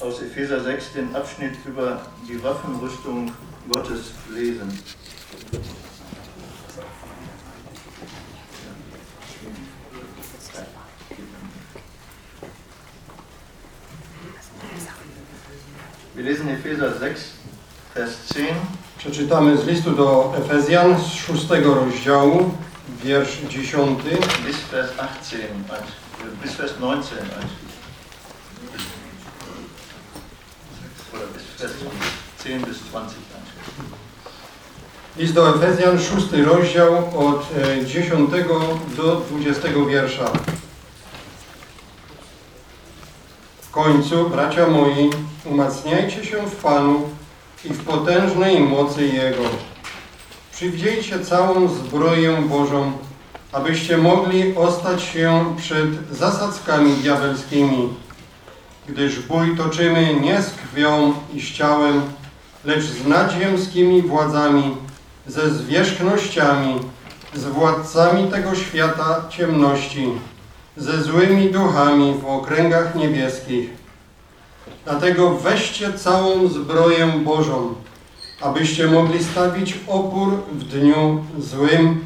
aus Epheser 6 den Abschnitt über die Waffenrüstung Gottes lesen. Wir lesen Epheser 6, Vers 10. Przeczytamy z listu do Efezjan z szóstego rozdziału, wiersz 10 bis Vers 18, ein- bis Vers 19 10 bis 20 eigentlich. List do Efezjan, szósty rozdział od e, 10 do 20 wiersza. W końcu, bracia moi, umacniajcie się w Panu i w potężnej mocy Jego. Przywdziejcie całą zbroję Bożą, abyście mogli ostać się przed zasadzkami diabelskimi, gdyż bój toczymy nie z krwią i z ciałem, lecz z nadziemskimi władzami, ze zwierzchnościami, z władcami tego świata ciemności, ze złymi duchami w okręgach niebieskich. Dlatego weźcie całą zbroję Bożą, abyście mogli stawić opór w dniu złym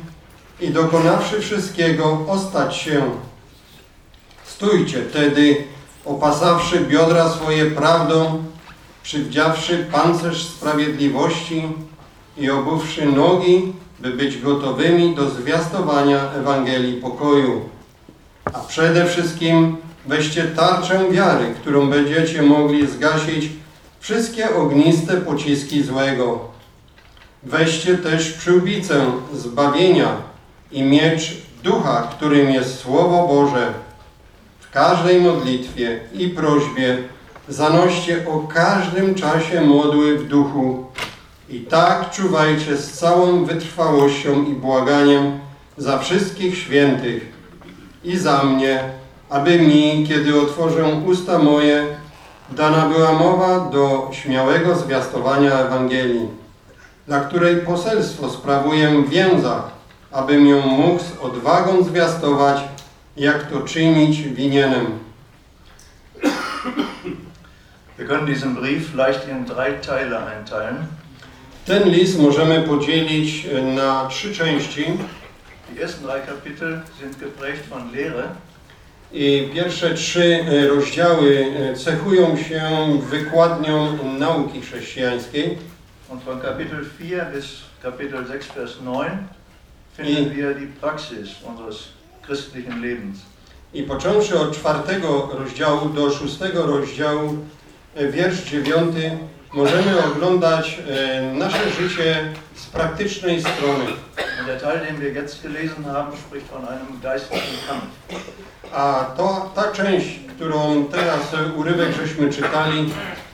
i dokonawszy wszystkiego ostać się. Stójcie tedy, opasawszy biodra swoje prawdą, przywdziawszy pancerz sprawiedliwości i obuwszy nogi, by być gotowymi do zwiastowania Ewangelii pokoju. A przede wszystkim weźcie tarczę wiary, którą będziecie mogli zgasić wszystkie ogniste pociski złego. Weźcie też przyłbicę zbawienia i miecz ducha, którym jest Słowo Boże. W każdej modlitwie i prośbie zanoście o każdym czasie modły w duchu i tak czuwajcie z całą wytrwałością i błaganiem za wszystkich świętych i za mnie, aby mi, kiedy otworzę usta moje, dana była mowa do śmiałego zwiastowania Ewangelii, dla której poselstwo sprawuję w więzach, abym ją mógł z odwagą zwiastować, jak to czynić winienem. Wir können diesen Brief leicht in drei Teile einteilen. Ten list możemy podzielić e, na trzy części. Die ersten drei Kapitel sind geprägt von Lehre, I pierwsze trzy e, rozdziały e, cechują się wykładnią nauki chrześcijańskiej. und von Kapitel 4 bis Kapitel 6, Vers 9 finden wir die Praxis unseres christlichen Lebens. I począwszy od czwartego rozdziału do szóstego rozdziału, wiersz dziewiąty, możemy oglądać e, nasze życie z praktycznej strony. Und der Teil, den wir jetzt gelesen haben, spricht von einem geistlichen Kampf. A to, ta część, którą teraz urywek żeśmy czytali,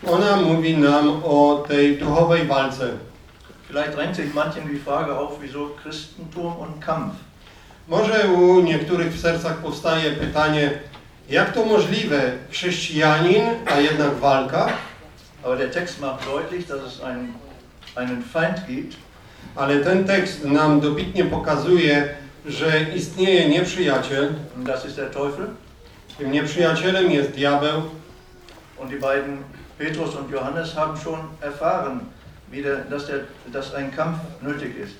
ona mówi nam o tej duchowej walce. Vielleicht drängt sich manchen die Frage auf, wieso Christentum und Kampf? Może u niektórych w sercach powstaje pytanie, jak to możliwe, chrześcijanin, a jednak walka? Aber der Text macht deutlich, dass es einen, einen Feind gibt, Ale ten tekst nam dobitnie pokazuje, że istnieje nieprzyjaciel. und das ist der Teufel. Tym nieprzyjacielem jest diabeł. Und die beiden, Petrus und Johannes, haben schon erfahren, wie der, dass, der, dass ein Kampf nötig ist.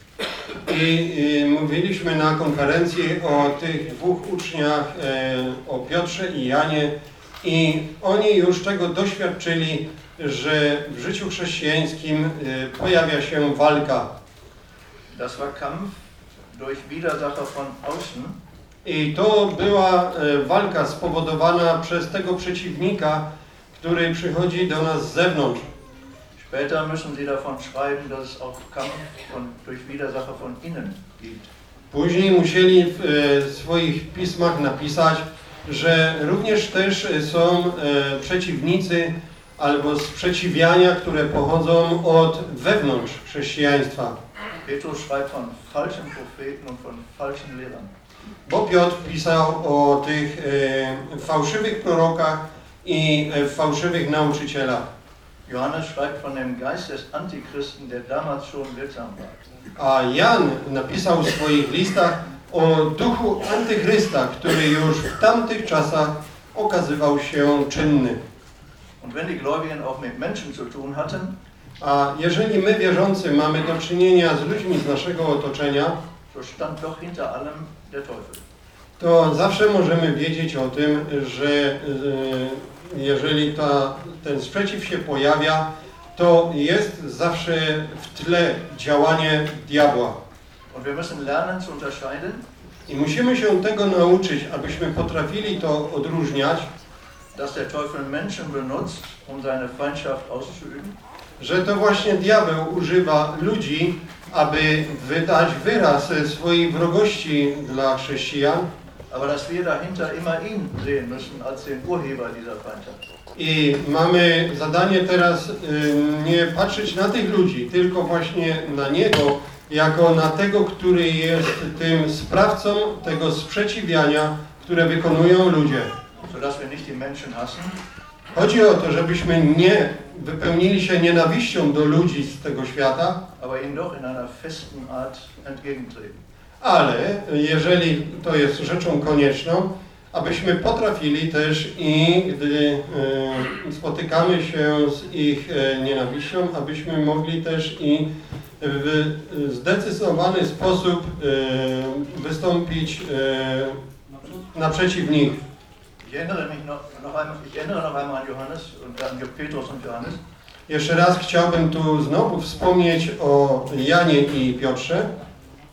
I, I mówiliśmy na konferencji o tych dwóch uczniach, e, o Piotrze i Janie. I oni już tego doświadczyli, że w życiu chrześcijańskim e, pojawia się walka. Das war Kampf durch Widersacher von außen, I to była walka spowodowana przez tego przeciwnika, który przychodzi do nas z zewnątrz. Später müssen sie davon schreiben, dass es auch Kampf von, durch Widersacher von innen gibt. Później musieli w e, swoich pismach napisać, że również też są e, przeciwnicy albo sprzeciwiania, które pochodzą od wewnątrz chrześcijaństwa. Petrus schreibt von falschen Propheten und von falschen Lehrern. Bo Piotr pisał o tych e, fałszywych prorokach i e, fałszywych nauczycielach. Johannes schreibt von dem Geist des Antichristen, der damals schon wirksam war. A Jan napisał w swoich listach o duchu antychrysta, który już w tamtych czasach okazywał się czynny. Und wenn die Gläubigen auch mit Menschen zu tun hatten, A jeżeli my wierzący mamy do czynienia z ludźmi z naszego otoczenia, so stand doch hinter allem der Teufel. to zawsze możemy wiedzieć o tym, że e, jeżeli ta, ten sprzeciw się pojawia, to jest zawsze w tle działanie diabła. I musimy się tego nauczyć, abyśmy potrafili to odróżniać, um że to właśnie diabeł używa ludzi, aby wydać wyraz swojej wrogości dla chrześcijan Aber dass wir dahinter immer ihn sehen müssen als den Urheber dieser Feindschaft. i mamy zadanie teraz y, nie patrzeć na tych ludzi, tylko właśnie na niego, jako na tego, który jest tym sprawcą tego sprzeciwiania, które wykonują ludzie. Chodzi o to, żebyśmy nie wypełnili się nienawiścią do ludzi z tego świata, Ale jeżeli to jest rzeczą konieczną, abyśmy potrafili też i gdy e, spotykamy się z ich e, nienawiścią, abyśmy mogli też i w zdecydowany sposób e, wystąpić naprzeciw nich. Johannes. Jeszcze raz chciałbym tu znowu wspomnieć o Janie i Piotrze.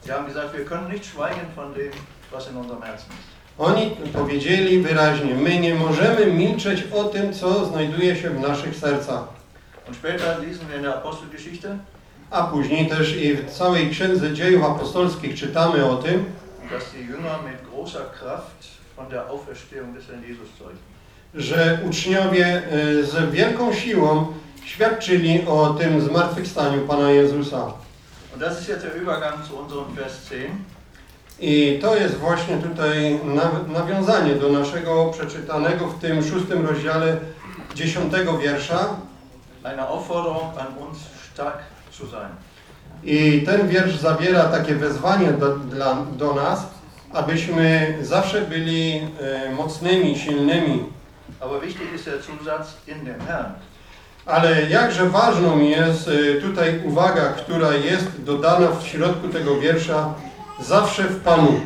Sie haben gesagt, wir können nicht schweigen von dem, was in unserem Herzen ist. Oni powiedzieli wyraźnie, my nie możemy milczeć o tym, co znajduje się w naszych sercach. Und später lesen wir in der Apostelgeschichte, A później też i w całej Księdze Dziejów Apostolskich czytamy o tym, dass die Jünger mit großer Kraft von der Auferstehung des Herrn Jesus zeugen. że uczniowie y, z wielką siłą świadczyli o tym zmartwychwstaniu Pana Jezusa. Und das ist jetzt der Übergang zu unserem Vers 10. I to jest właśnie tutaj naw- nawiązanie do naszego przeczytanego w tym szóstym rozdziale dziesiątego wiersza. Eine Aufforderung an uns, stark zu sein. I ten wiersz zawiera takie wezwanie do, dla, do nas, abyśmy zawsze byli e, mocnymi, silnymi. Aber wichtig ist der Zusatz in dem Herrn. Ale jakże ważną jest e, tutaj uwaga, która jest dodana w środku tego wiersza, zawsze w Panu.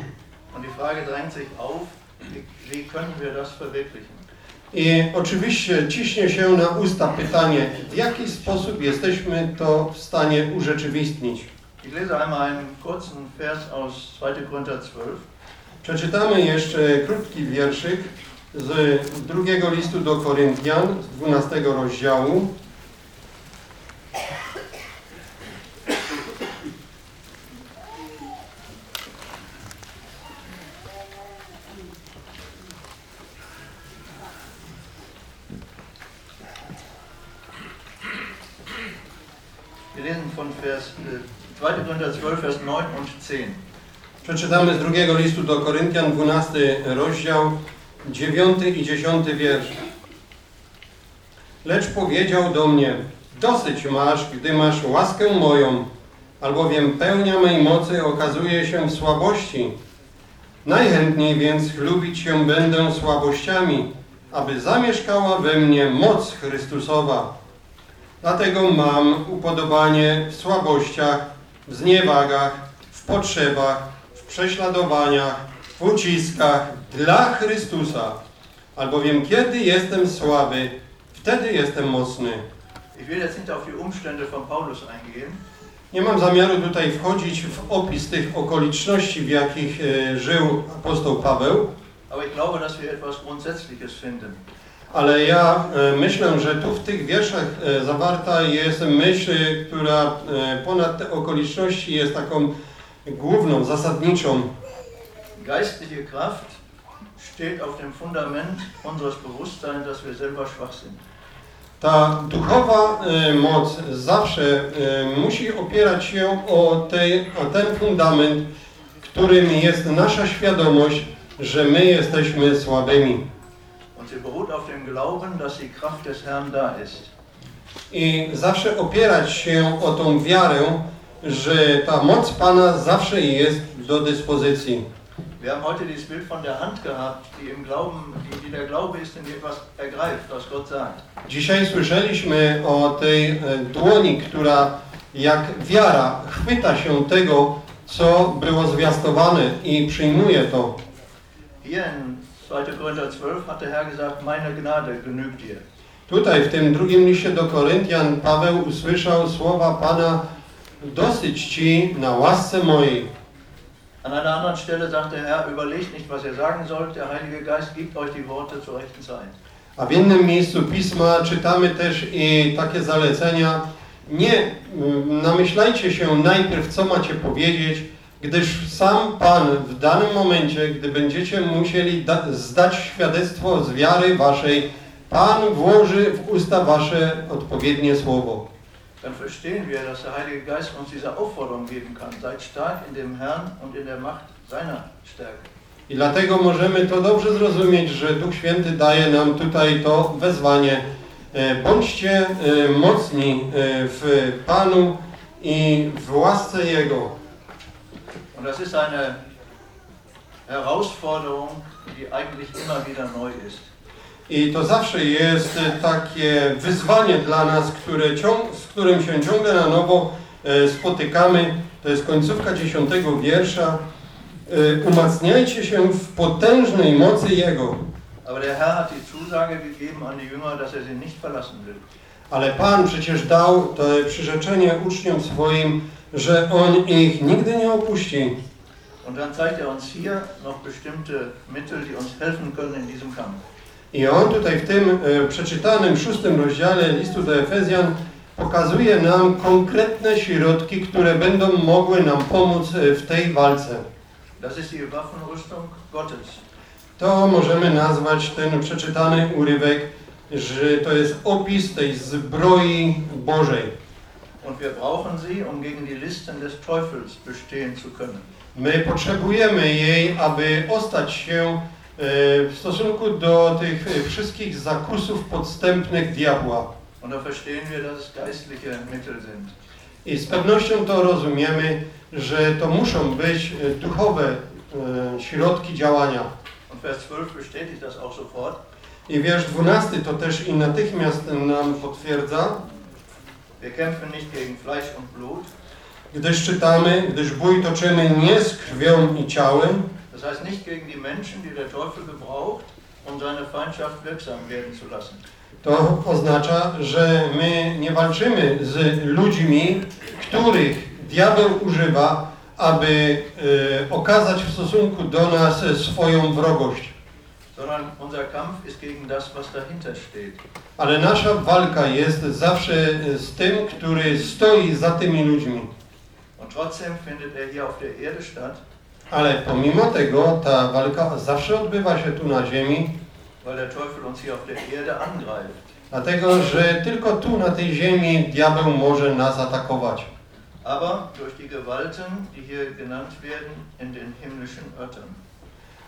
I oczywiście ciśnie się na usta pytanie, w jaki sposób jesteśmy to w stanie urzeczywistnić. Ich lese einmal einen kurzen Vers aus 2. Korinther 12. Przeczytamy jeszcze krótki wierszyk z drugiego listu do Koryntian, z 12 rozdziału. Äh, 2. Korinther 12, Vers 9 und 10. Przeczytamy z drugiego listu do Koryntian, 12 rozdział, 9 i 10 wiersz. Lecz powiedział do mnie, dosyć masz, gdy masz łaskę moją, albowiem pełnia mej mocy okazuje się w słabości. Najchętniej więc chlubić się będę słabościami, aby zamieszkała we mnie moc Chrystusowa. Dlatego mam upodobanie w słabościach, w zniewagach, w potrzebach, w prześladowaniach, w uciskach dla Chrystusa. Albowiem kiedy jestem słaby, wtedy jestem mocny. Ich will jetzt nicht auf die Umstände von Paulus eingehen, Nie mam zamiaru tutaj wchodzić w opis tych okoliczności, w jakich e, żył apostoł Paweł, aber ich glaube, dass wir etwas Grundsätzliches finden. ale ja e, myślę, że tu w tych wierszach e, zawarta jest myśl, która ponad te okoliczności jest taką główną, zasadniczą. Geistliche Kraft steht auf dem Fundament unseres Bewusstseins, dass wir selber schwach sind. Ta duchowa e, moc zawsze e, musi opierać się o, tej, o ten fundament, którym jest nasza świadomość, że my jesteśmy słabymi. I zawsze opierać się o tą wiarę, że ta moc Pana zawsze jest do dyspozycji. Wir haben heute dieses Bild von der Hand gehabt, die im Glauben, die, die der Glaube ist, in etwas ergreift, was Gott sagt. Dzisiaj słyszeliśmy o tej e, dłoni, która jak wiara chwyta się tego, co było zwiastowane i przyjmuje to. Hier in 2. Korinther 12 hat der Herr gesagt, meine Gnade genügt dir. Tutaj w tym drugim liście do Koryntian Paweł usłyszał słowa Pana dosyć Ci na łasce mojej. An einer anderen Stelle sagt der Herr, überlegt nicht, was ihr sagen sollt, der Heilige Geist gibt euch die Worte zur rechten Zeit. A w innym miejscu Pisma czytamy też i takie zalecenia. Nie mm, namyślajcie się najpierw, co macie powiedzieć, gdyż sam Pan w danym momencie, gdy będziecie musieli da- zdać świadectwo z wiary waszej, Pan włoży w usta wasze odpowiednie słowo. Dann verstehen wir, dass der Heilige Geist uns diese Aufforderung geben kann. Seid stark in dem Herrn und in der Macht seiner Stärke. I dlatego możemy to dobrze zrozumieć, że Duch Święty daje nam tutaj to wezwanie. E, Bądźcie e, mocni e, w Panu i w łasce Jego. Und das ist eine Herausforderung, die eigentlich immer wieder neu ist. I to zawsze jest e, takie wyzwanie dla nas, które ciąg, z którym się ciągle na nowo e, spotykamy. To jest końcówka dziesiątego wiersza. E, Umacniajcie się w potężnej mocy Jego. Er. Ale Pan przecież dał to przyrzeczenie uczniom swoim, że On ich nigdy nie opuści. Und dann zeigt er uns hier noch bestimmte Mittel, die uns helfen können in diesem Kampf. I On tutaj w tym e, przeczytanym szóstym rozdziale listu do Efezjan pokazuje nam konkretne środki, które będą mogły nam pomóc e, w tej walce. To możemy nazwać ten przeczytany urywek, że to jest opis tej zbroi Bożej. Um. My potrzebujemy jej, aby ostać się w stosunku do tych e, wszystkich zakusów podstępnych diabła. I z pewnością to rozumiemy, że to muszą być e, duchowe e, środki działania. Und Vers 12 bestätigt das auch sofort. I wiersz 12 to też i natychmiast nam potwierdza, gdyż czytamy, gdyż bój toczymy nie z krwią i ciałem, heißt nicht gegen die Menschen, die der Teufel gebraucht, um seine Feindschaft wirksam werden zu lassen. To oznacza, że my nie walczymy z ludźmi, których diabeł używa, aby e, okazać w stosunku do nas swoją wrogość. Sondern unser Kampf ist gegen das, was dahinter steht. Ale nasza walka jest zawsze z tym, który stoi za tymi ludźmi. Und trotzdem findet er hier auf der Erde statt, Ale pomimo tego ta walka zawsze odbywa się tu na ziemi, dlatego że tylko tu na tej ziemi diabeł może nas atakować. Aber durch die Gewalten, die hier genannt werden, in den himmlischen Örtern.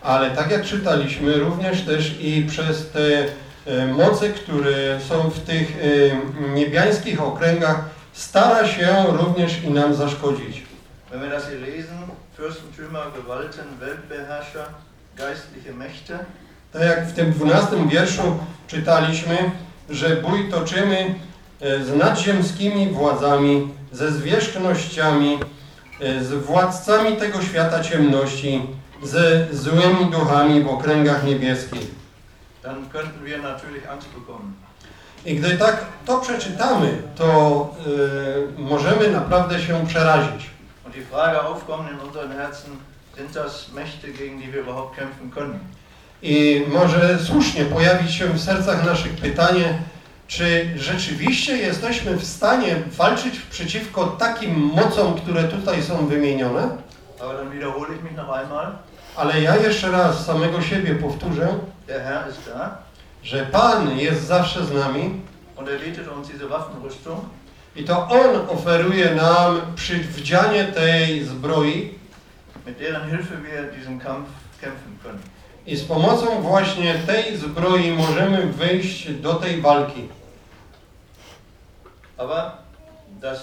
Ale tak jak czytaliśmy, również też i przez te e, moce, które są w tych e, niebiańskich okręgach, stara się również i nam zaszkodzić. Wenn wir das hier lesen, Fürstentümer, Gewalten, Weltbeherrscher, geistliche Mächte, Tak jak w tym dwunastym wierszu czytaliśmy, że bój toczymy e, z nadziemskimi władzami, ze zwierzchnościami, e, z władcami tego świata ciemności, ze złymi duchami w okręgach niebieskich. dann könnten wir natürlich Angst bekommen. I gdy tak to przeczytamy, to y, możemy naprawdę się przerazić. Die Frage aufkommen in unseren Herzen, sind das Mächte, gegen die wir überhaupt kämpfen können? I może słusznie pojawić się w sercach naszych pytanie, czy rzeczywiście jesteśmy w stanie walczyć przeciwko takim mocom, które tutaj są wymienione? Aber dann wiederhole ich mich noch einmal, Ale ja jeszcze raz samego siebie powtórzę, że Pan jest zawsze z nami und er bietet uns diese Waffenrüstung i to On oferuje nam przywdzianie tej zbroi mit deren Hilfe wir diesen Kampf kämpfen können. i z pomocą właśnie tej zbroi możemy wyjść do tej walki. Aber das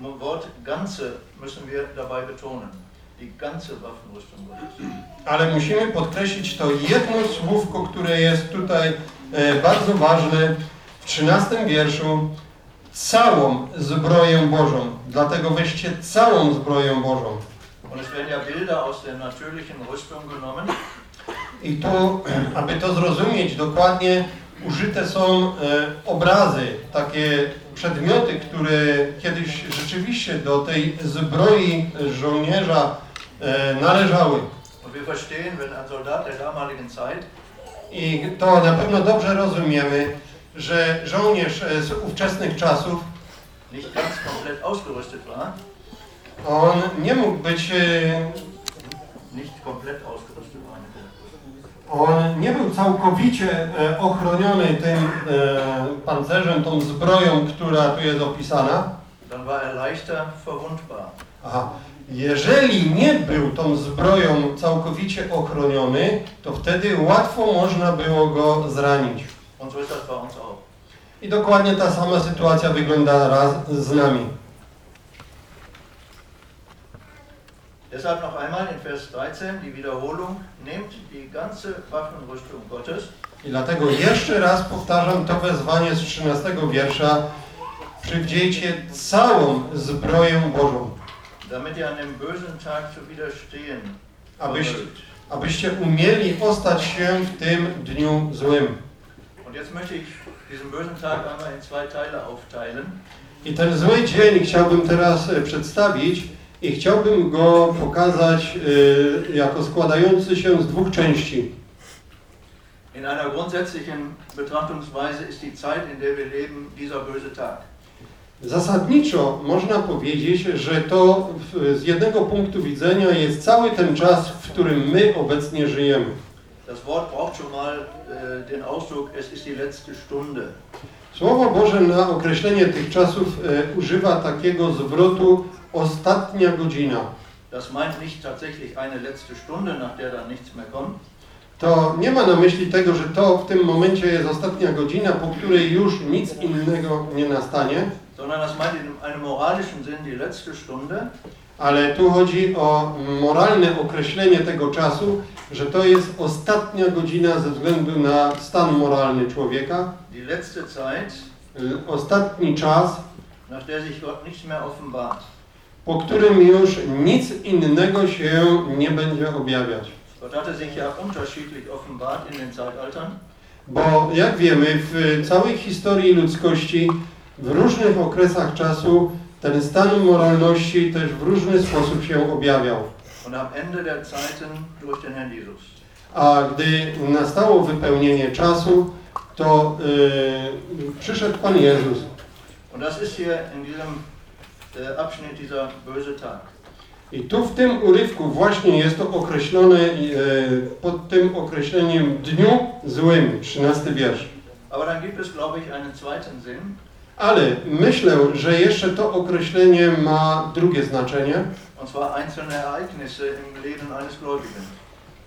äh, Wort Ganze müssen wir dabei betonen. die ganze Waffenrüstung Gottes. Ale musimy podkreślić to jedno słówko, które jest tutaj e, bardzo ważne w 13 wierszu. Całą zbroję Bożą. Dlatego weźcie całą zbroję Bożą. I tu, aby to zrozumieć dokładnie, użyte są e, obrazy, takie przedmioty, które kiedyś rzeczywiście do tej zbroi żołnierza e, należały. I to na pewno dobrze rozumiemy, że żołnierz e, z ówczesnych czasów, on nie mógł być, e, on nie był całkowicie e, ochroniony tym pancerzem, tą zbroją, która tu jest opisana. dann war er leichter verwundbar. Aha. Jeżeli nie był tą zbroją całkowicie ochroniony, to wtedy łatwo można było go zranić. I dokładnie ta sama sytuacja wygląda raz z nami. Deshalb noch einmal in Vers 13 die Wiederholung. Nehmt die ganze Waffenrüstung Gottes I dlatego jeszcze raz powtarzam to wezwanie z 13 wiersza. Przywdziejcie całą zbroję Bożą, damit ihr an dem bösen Tag zu widerstehen abyście, abyście umieli ostać się w tym dniu złym. Und jetzt möchte ich diesen bösen Tag einmal in zwei Teile aufteilen. I ten zły dzień chciałbym teraz e, przedstawić i chciałbym go pokazać e, jako składający się z dwóch części. In einer grundsätzlichen Betrachtungsweise ist die Zeit, in der wir leben, dieser böse Tag. Zasadniczo można powiedzieć, że to z jednego punktu widzenia jest cały ten czas, w którym my obecnie żyjemy. Das Wort braucht schon mal äh, den Ausdruck, es ist die letzte Stunde. Słowo Boże na określenie tych czasów e, używa takiego zwrotu ostatnia godzina. Das meint nicht tatsächlich eine letzte Stunde, nach der dann nichts mehr kommt, To nie ma na myśli tego, że to w tym momencie jest ostatnia godzina, po której już nic innego nie nastanie, sondern das meint in einem moralischen Sinn die letzte Stunde, ale tu chodzi o moralne określenie tego czasu, że to jest ostatnia godzina ze względu na stan moralny człowieka, die letzte Zeit, y, ostatni czas, nach der sich Gott mehr offenbart. po którym już nic innego się nie będzie objawiać. Gott hatte sich ja unterschiedlich offenbart in den Zeitaltern. Bo jak wiemy, w całej historii ludzkości, w różnych okresach czasu, ten stan moralności też w różny sposób się objawiał. A gdy nastało wypełnienie czasu, to yy, przyszedł Pan Jezus. Äh. I tu w tym urywku właśnie jest to określone yy, pod tym określeniem dniu złym, 13 wiersz. Aber dann gibt es, glaube ich, einen zweiten Sinn. Ale myślę, że jeszcze to określenie ma drugie znaczenie.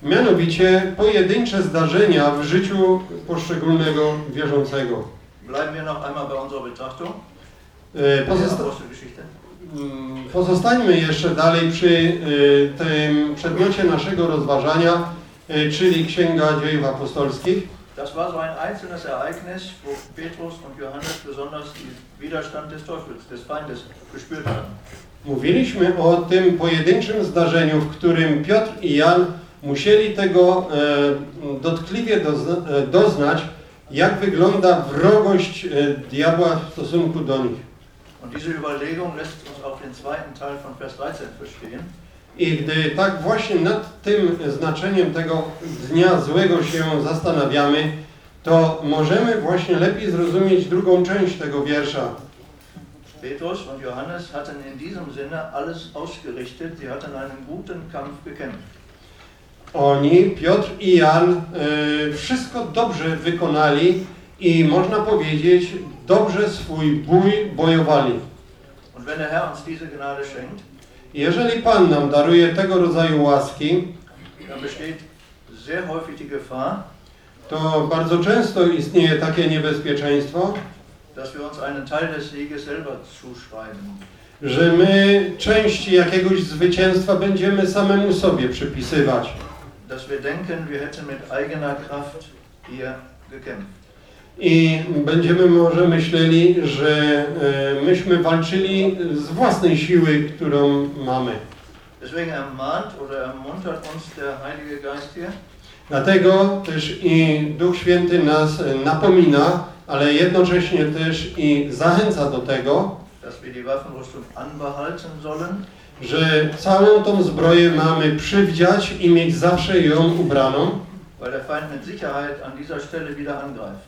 Mianowicie pojedyncze zdarzenia w życiu poszczególnego wierzącego. E, Pozosta mm, pozostańmy jeszcze dalej przy e, tym przedmiocie naszego rozważania, e, czyli Księga Dziejów Apostolskich. Das war so ein einzelnes Ereignis, wo Petrus und Johannes besonders den Widerstand des Teufels, des Feindes gespürt haben. Mówiliśmy o tym pojedynczym zdarzeniu, w którym Piotr i Jan musieli tego e, dotkliwie dozna, e, doznać, jak wygląda wrogość e, diabła w stosunku do nich. Und diese Überlegung lässt uns den zweiten Teil von Vers 13 verstehen. I gdy tak właśnie nad tym znaczeniem tego dnia złego się zastanawiamy, to możemy właśnie lepiej zrozumieć drugą część tego wiersza. Petrus und Johannes hatten in diesem Sinne alles ausgerichtet, sie hatten einen guten Kampf gekämpft. Oni, Piotr i Jan, y, wszystko dobrze wykonali i można powiedzieć, dobrze swój bój bojowali. Und wenn der Herr uns diese Gnade schenkt, Jeżeli Pan nam daruje tego rodzaju łaski, to bardzo często istnieje takie niebezpieczeństwo, że my część jakiegoś zwycięstwa będziemy samemu sobie przypisywać. dass wir denken, wir hätten mit eigener Kraft hier gekämpft. I będziemy może myśleli, że e, myśmy walczyli z własnej siły, którą mamy. Dlatego też i Duch Święty nas e, napomina, ale jednocześnie też i zachęca do tego, że całą tą zbroję mamy przywdziać i mieć zawsze ją ubraną, weil der Feind mit Sicherheit an dieser Stelle wieder angreift.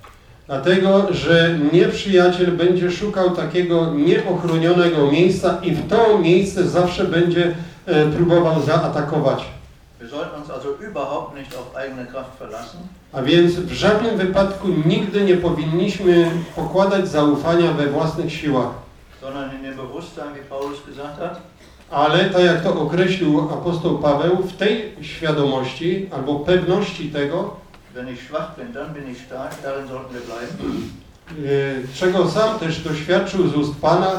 Dlatego że nieprzyjaciel będzie szukał takiego nieochronionego miejsca i w to miejsce zawsze będzie e, próbował zaatakować. A więc w żadnym wypadku nigdy nie powinniśmy pokładać zaufania we własnych siłach. Ale tak jak to określił apostoł Paweł, w tej świadomości albo pewności tego, wenn ich schwach bin, dann bin ich stark, darin sollten wir bleiben. y, czego sam też doświadczył z ust Pana,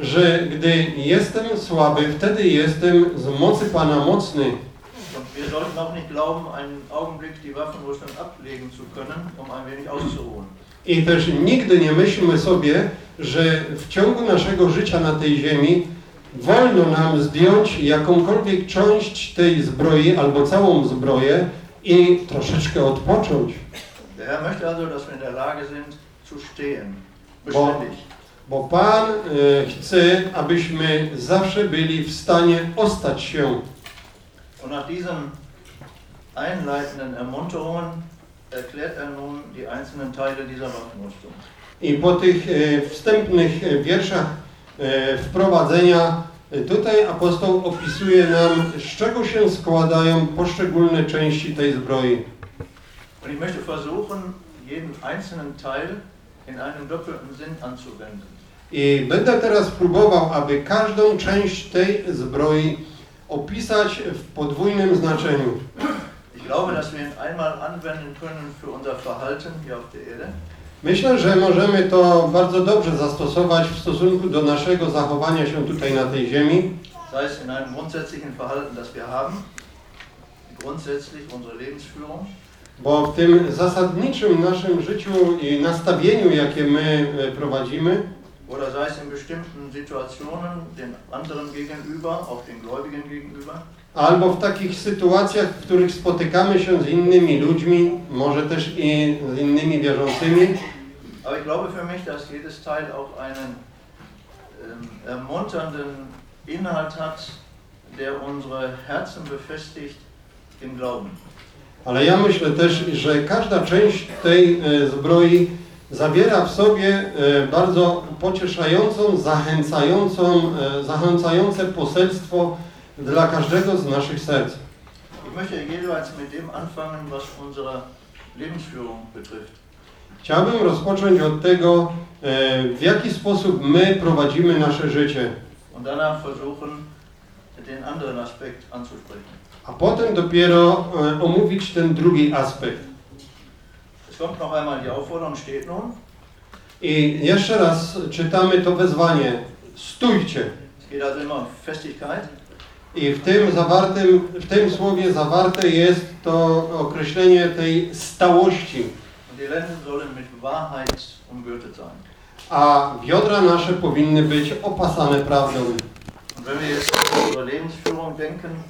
że gdy jestem słaby, wtedy jestem z mocy Pana mocny. Und wir sollten auch nicht glauben, einen Augenblick die Waffenrüstung ablegen zu können, um ein wenig auszuruhen. I też nigdy nie myślmy sobie, że w ciągu naszego życia na tej ziemi wolno nam zdjąć jakąkolwiek część tej zbroi albo całą zbroję i troszeczkę odpocząć. Der Herr möchte also, dass wir in der Lage sind, zu stehen. Bo- Beständig. Bo Pan e, chce, abyśmy zawsze byli w stanie ostać się. Und nach diesen einleitenden Ermunterungen erklärt er nun die einzelnen Teile dieser Waffenrüstung. I po tych e, wstępnych e, wierszach e, wprowadzenia, tutaj apostoł opisuje nam, z czego się składają poszczególne części tej zbroi. Und ich möchte versuchen, jeden einzelnen Teil in einem doppelten Sinn anzuwenden. I będę teraz próbował, aby każdą część tej zbroi opisać w podwójnym znaczeniu. Ich glaube, dass wir ihn einmal anwenden können für unser Verhalten hier auf der Erde. Myślę, że możemy to bardzo dobrze zastosować w stosunku do naszego zachowania się tutaj na tej ziemi, sei es in einem grundsätzlichen Verhalten, das wir haben, grundsätzlich unsere Lebensführung, bo w tym zasadniczym naszym życiu i nastawieniu, jakie my e, prowadzimy, oder sei es in bestimmten Situationen den anderen gegenüber, auch den Gläubigen gegenüber, albo w takich sytuacjach, w których spotykamy się z innymi ludźmi, może też i z innymi wierzącymi, Aber ich glaube für mich, dass jedes Teil auch einen ähm, ermunternden Inhalt hat, der unsere Herzen befestigt im Glauben. Ale ja myślę też, że każda część tej e, zbroi zawiera w sobie e, bardzo pocieszającą, zachęcającą, e, zachęcające poselstwo dla każdego z naszych serc. Ich möchte jeweils mit dem anfangen, was unsere Lebensführung betrifft. Chciałbym rozpocząć od tego, e, w jaki sposób my prowadzimy nasze życie, a potem dopiero e, omówić ten drugi aspekt. I jeszcze raz czytamy to wezwanie. Stójcie. Um. I w tym zawartym, w tym słowie zawarte jest to określenie tej stałości. Und die Lenden sollen mit Wahrheit umgürtet sein. A biodra nasze powinny być opasane prawdą. Und wenn wir jetzt an unsere Lebensführung denken,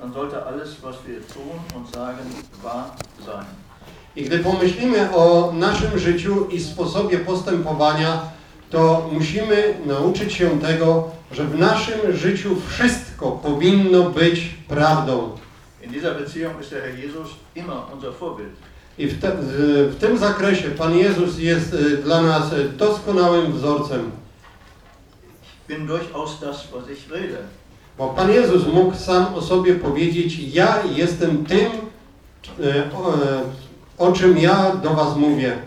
dann sollte alles, was wir tun und sagen, wahr sein. I gdy pomyślimy o naszym życiu i sposobie postępowania, to musimy nauczyć się tego, że w naszym życiu wszystko powinno być prawdą. In dieser Beziehung ist der Herr Jesus immer unser Vorbild. I w, te, w tym zakresie Pan Jezus jest y, dla nas y, doskonałym wzorcem. Bin durchaus das, was ich rede. Bo Pan Jezus mógł sam o sobie powiedzieć, ja jestem tym, e, o, o czym ja do Was mówię.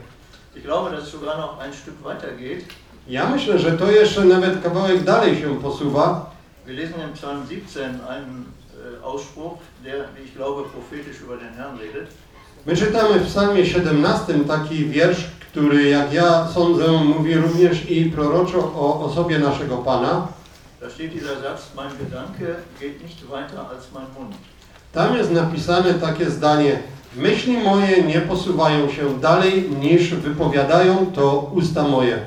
Ich glaube, dass sogar noch ein Stück weiter geht. Ja myślę, że to jeszcze nawet kawałek dalej się posuwa. Wir lesen im Psalm 17 einen Ausspruch, der, wie ich glaube, prophetisch über den Herrn redet. My czytamy w psalmie 17 taki wiersz, który jak ja sądzę mówi również i proroczo o osobie naszego Pana. Tam jest napisane takie zdanie: Myśli moje nie posuwają się dalej niż wypowiadają to usta moje.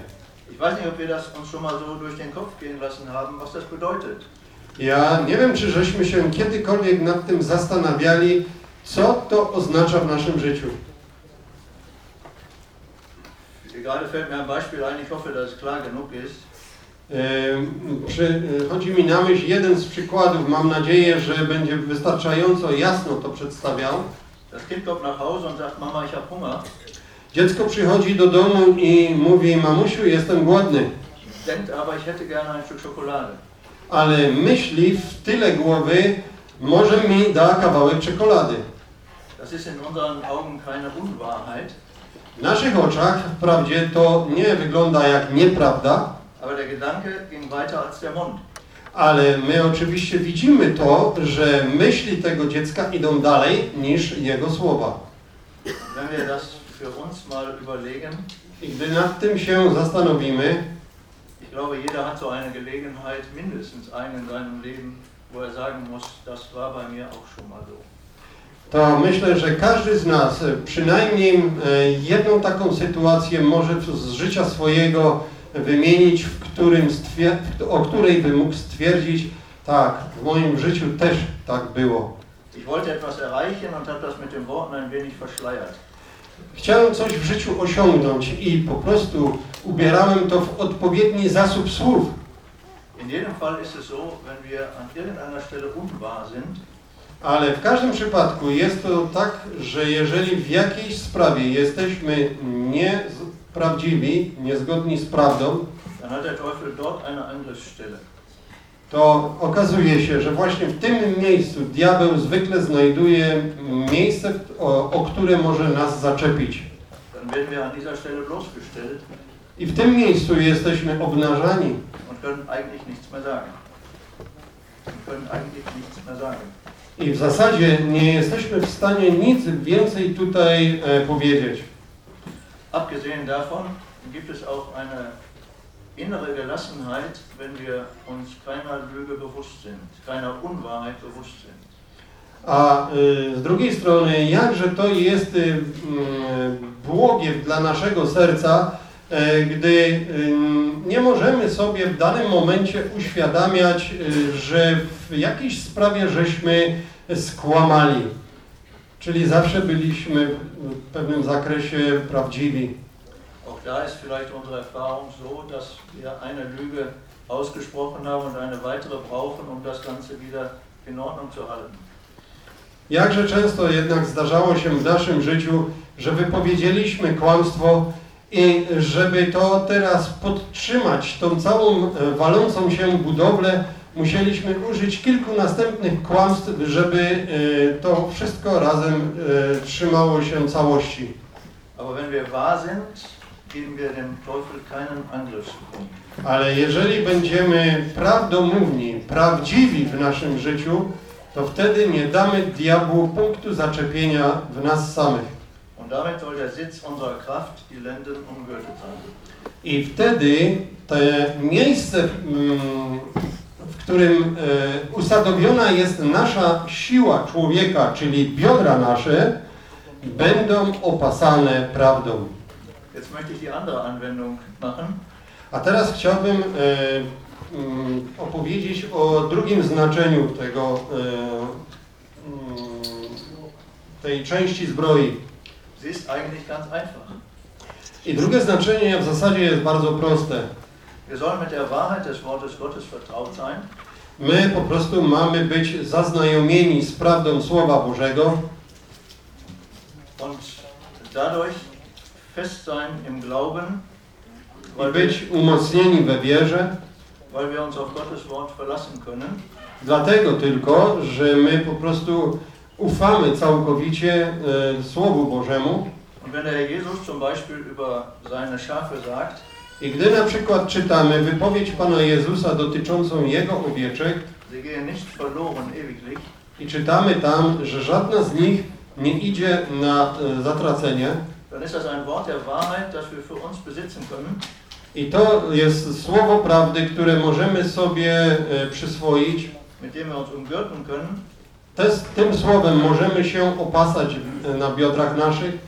Ja nie wiem, czy żeśmy się kiedykolwiek nad tym zastanawiali, co to oznacza w naszym życiu. Gerade fällt mir ein Beispiel ein, ich hoffe, dass es klar genug ist. Ym, Przy, y, chodzi mi na myśl jeden z przykładów, mam nadzieję, że będzie wystarczająco jasno to przedstawiał. Das Kind kommt nach Hause und sagt, Mama, ich habe Hunger. Dziecko przychodzi do domu i mówi, mamusiu, jestem głodny, Denkt aber, ich hätte gerne ein Stück Schokolade. ale myśli w tyle głowy, może mi da kawałek czekolady. Das ist in unseren Augen keine Unwahrheit, W naszych oczach wprawdzie to nie wygląda jak nieprawda, aber der Gedanke ging weiter als der Mund. ale my oczywiście widzimy to, że myśli tego dziecka idą dalej niż jego słowa. Wenn wir das für uns mal überlegen, I gdy nad tym się zastanowimy, ich glaube, jeder hat so eine Gelegenheit, mindestens einen in seinem Leben, wo er sagen muss, das war bei mir auch schon mal so. To myślę, że każdy z nas e, przynajmniej e, jedną taką sytuację może z życia swojego wymienić, w którym o której by mógł stwierdzić, tak, w moim życiu też tak było. Chciałem coś w życiu osiągnąć i po prostu ubierałem to w odpowiedni zasób słów. In jedem Fall ist es so, wenn wir an irgendeiner Stelle unwahr sind, Ale w każdym przypadku jest to tak, że jeżeli w jakiejś sprawie jesteśmy nieprawdziwi, niezgodni z prawdą, to okazuje się, że właśnie w tym miejscu diabeł zwykle znajduje miejsce, o, o które może nas zaczepić. I w tym miejscu jesteśmy obnażani i w zasadzie nie jesteśmy w stanie nic więcej tutaj e, powiedzieć. Abgesehen davon gibt es auch eine innere Gelassenheit, wenn wir uns keiner Lüge bewusst sind, keiner Unwahrheit bewusst sind. A y, z drugiej strony, jakże to jest y, y, błogiem dla naszego serca, gdy nie możemy sobie w danym momencie uświadamiać, że w jakiejś sprawie żeśmy skłamali. Czyli zawsze byliśmy w pewnym zakresie prawdziwi. Auch da ist vielleicht unsere Erfahrung so, dass wir eine Lüge ausgesprochen haben und eine weitere brauchen, um das Ganze wieder in Ordnung zu halten. Jakże często jednak zdarzało się w naszym życiu, że wypowiedzieliśmy kłamstwo i żeby to teraz podtrzymać, tą całą e, walącą się budowlę, musieliśmy użyć kilku następnych kłamstw, żeby e, to wszystko razem e, trzymało się całości. Ale jeżeli będziemy prawdomówni, prawdziwi w naszym życiu, to wtedy nie damy diabłu punktu zaczepienia w nas samych. I wtedy to miejsce, mm, w którym e, usadowiona jest nasza siła człowieka, czyli biodra nasze, będą opasane prawdą. A teraz chciałbym e, mm, opowiedzieć o drugim znaczeniu tego, e, mm, tej części zbroi. I drugie znaczenie w zasadzie jest bardzo proste. Wir sollen mit der Wahrheit des Wortes Gottes vertraut sein. My po prostu mamy być zaznajomieni z prawdą Słowa Bożego. Und dadurch fest sein im Glauben, i być umocnieni we wierze, dlatego tylko, że my po prostu ufamy całkowicie e, Słowu Bożemu. Und wenn der Herr Jesus zum Beispiel über seine Schafe sagt, i gdy na przykład czytamy wypowiedź Pana Jezusa dotyczącą Jego owieczek i czytamy tam, że żadna z nich nie idzie na e, zatracenie, können. I to jest słowo prawdy, które możemy sobie e, przyswoić. Te, tym słowem możemy się opasać e, na biodrach naszych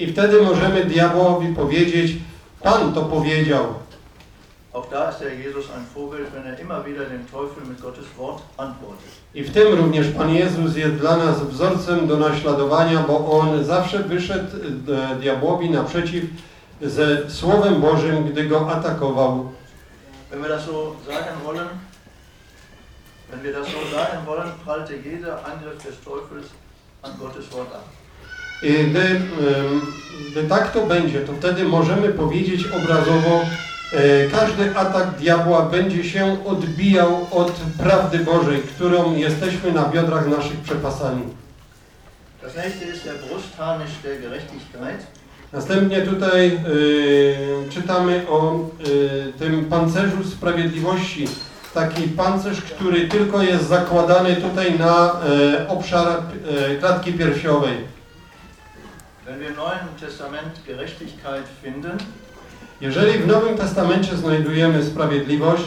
i wtedy możemy diabłowi powiedzieć, Pan to powiedział. Er. I w tym również Pan Jezus jest dla nas wzorcem do naśladowania, bo On zawsze wyszedł e, diabłowi naprzeciw ze Słowem Bożym, gdy go atakował. Wenn wir das so sagen wollen, wenn wir das so sagen wollen, prallte jeder Angriff des Teufels an Gottes Wort ab. Gdy, gdy tak to będzie, to wtedy możemy powiedzieć obrazowo, e, każdy atak diabła będzie się odbijał od prawdy Bożej, którą jesteśmy na biodrach naszych przepasani. Następnie tutaj e, czytamy o e, tym pancerzu sprawiedliwości. Taki pancerz, który tylko jest zakładany tutaj na e, obszar e, klatki piersiowej. Wenn wir im Neuen Testament Gerechtigkeit finden, Jeżeli w Nowym Testamencie znajdujemy sprawiedliwość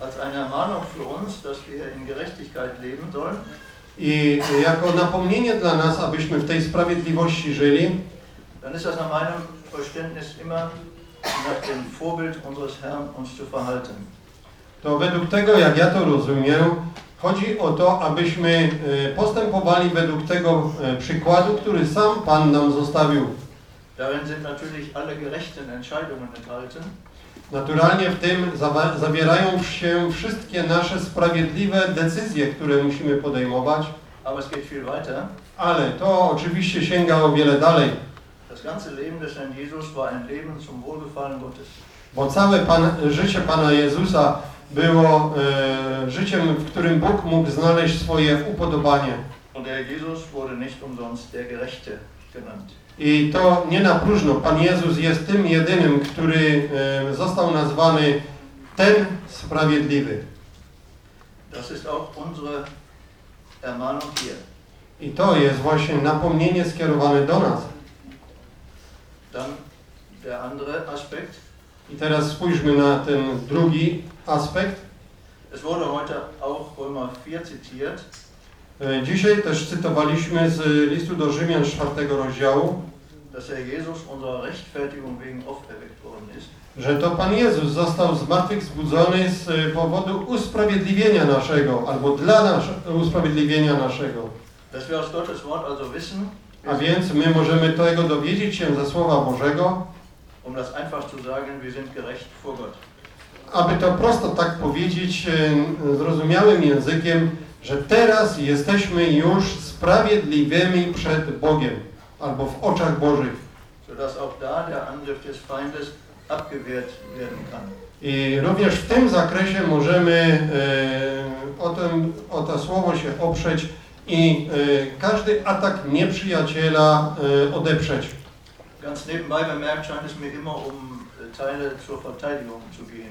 als eine Ermahnung für uns, dass wir in Gerechtigkeit leben sollen, i jako napomnienie dla nas, abyśmy w tej sprawiedliwości żyli, dann ist das nach meinem Verständnis immer nach dem Vorbild unseres Herrn uns zu verhalten. To według tego, jak ja to rozumiem, chodzi o to, abyśmy e, postępowali według tego e, przykładu, który sam Pan nam zostawił. Naturalnie w tym zawierają się wszystkie nasze sprawiedliwe decyzje, które musimy podejmować, ale to oczywiście sięga o wiele dalej, Das ganze Leben des Herrn Jesus war ein Leben zum Wohlgefallen Gottes. bo całe Pan, życie Pana Jezusa było e, życiem, w którym Bóg mógł znaleźć swoje upodobanie. I to nie na próżno. Pan Jezus jest tym jedynym, który e, został nazwany ten sprawiedliwy. Das ist auch unsere Ermahnung hier. I to jest właśnie napomnienie skierowane do nas. Dann der andere Aspekt. I teraz spójrzmy na ten drugi aspekt. Es wurde heute auch Römer 4 zitiert. E, Dzisiaj też cytowaliśmy z listu do Rzymian czwartego rozdziału, dass Jesus unserer Rechtfertigung wegen auferweckt worden ist. że to Pan Jezus został zmartwychwzbudzony z e, powodu usprawiedliwienia naszego, albo dla nas, usprawiedliwienia naszego. Dass wir aus Gottes Wort also wissen, A więc my możemy tego dowiedzieć się ze Słowa Bożego, um das einfach zu sagen, wir sind gerecht vor Gott. Aby to prosto tak powiedzieć e, zrozumiałym językiem, że teraz jesteśmy już sprawiedliwymi przed Bogiem, albo w oczach Bożych. I również w tym zakresie możemy e, o, o to słowo się oprzeć i e, każdy atak nieprzyjaciela e, odeprzeć. Ganz nebenbei bemerkt scheint es mir immer um Teile zur Verteidigung zu gehen.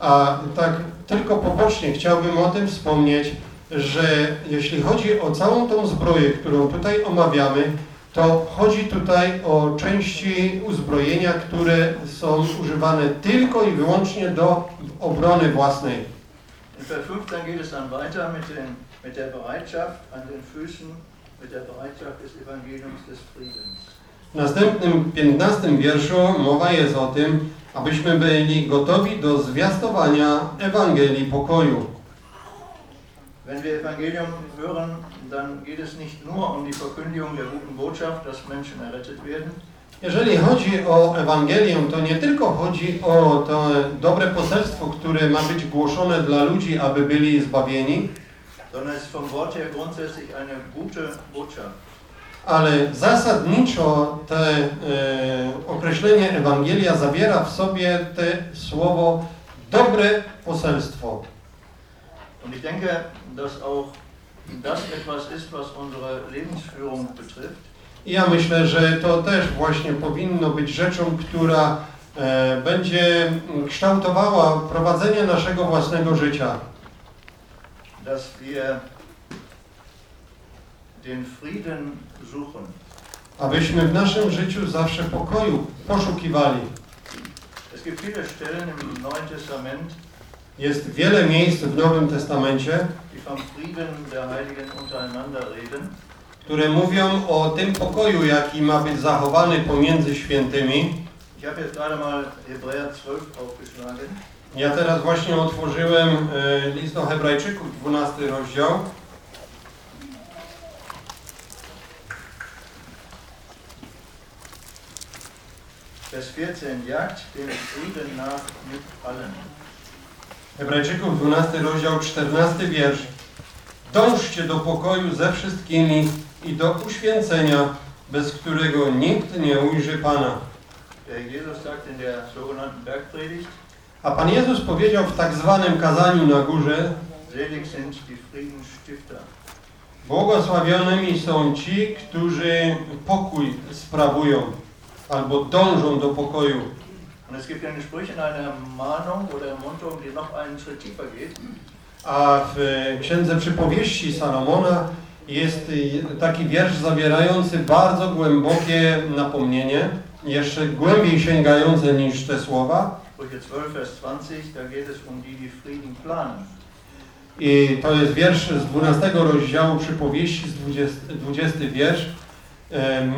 A tak tylko pobocznie chciałbym o tym wspomnieć, że jeśli chodzi o całą tą zbroję, którą tutaj omawiamy, to chodzi tutaj o części uzbrojenia, które są używane tylko i wyłącznie do obrony własnej. In Vers 15 geht es dann weiter mit, den, mit der Bereitschaft an den Füßen, mit der Bereitschaft des Evangeliums des Friedens. W następnym 15 wierszu mowa jest o tym, abyśmy byli gotowi do zwiastowania Ewangelii pokoju. Wenn wir Evangelium hören, dann geht es nicht nur um die Verkündigung der guten Botschaft, dass Menschen errettet werden, Jeżeli chodzi o Ewangelię, to nie tylko chodzi o to dobre poselstwo, które ma być głoszone dla ludzi, aby byli zbawieni, sondern es ist vom Wort her grundsätzlich eine gute Botschaft. Ale zasadniczo te e, określenie Ewangelia zawiera w sobie te słowo dobre poselstwo. Und ich denke, dass auch das etwas ist, was unsere Lebensführung betrifft. Ja myślę, że to też właśnie powinno być rzeczą, która e, będzie kształtowała prowadzenie naszego własnego życia. dass wir den Frieden. Abyśmy w naszym życiu zawsze pokoju poszukiwali. Jest wiele miejsc w Nowym Testamencie, które mówią o tym pokoju, jaki ma być zachowany pomiędzy świętymi. Ich habe jetzt gerade mal Hebräer 12 aufgeschlagen. Ja teraz właśnie otworzyłem e, list do Hebrajczyków, 12 rozdział. Vers 14. Jagt den Frieden nach mit allen. Hebrajczyków, 12 rozdział, 14 wiersz. Dążcie do pokoju ze wszystkimi i do uświęcenia, bez którego nikt nie ujrzy Pana. A Pan Jezus powiedział w tak zwanym kazaniu na górze, błogosławionymi są ci, którzy pokój sprawują albo dążą do pokoju. Und es gibt ja einen Spruch in einer Mahnung oder Ermunterung, die noch einen Schritt tiefer geht. A w e, Księdze Przypowieści Salomona jest e, taki wiersz zawierający bardzo głębokie napomnienie, jeszcze głębiej sięgające niż te słowa. Sprüche 12, Vers 20, da geht es um. I to jest wiersz z 12 rozdziału Przypowieści, z 20, 20 wiersz,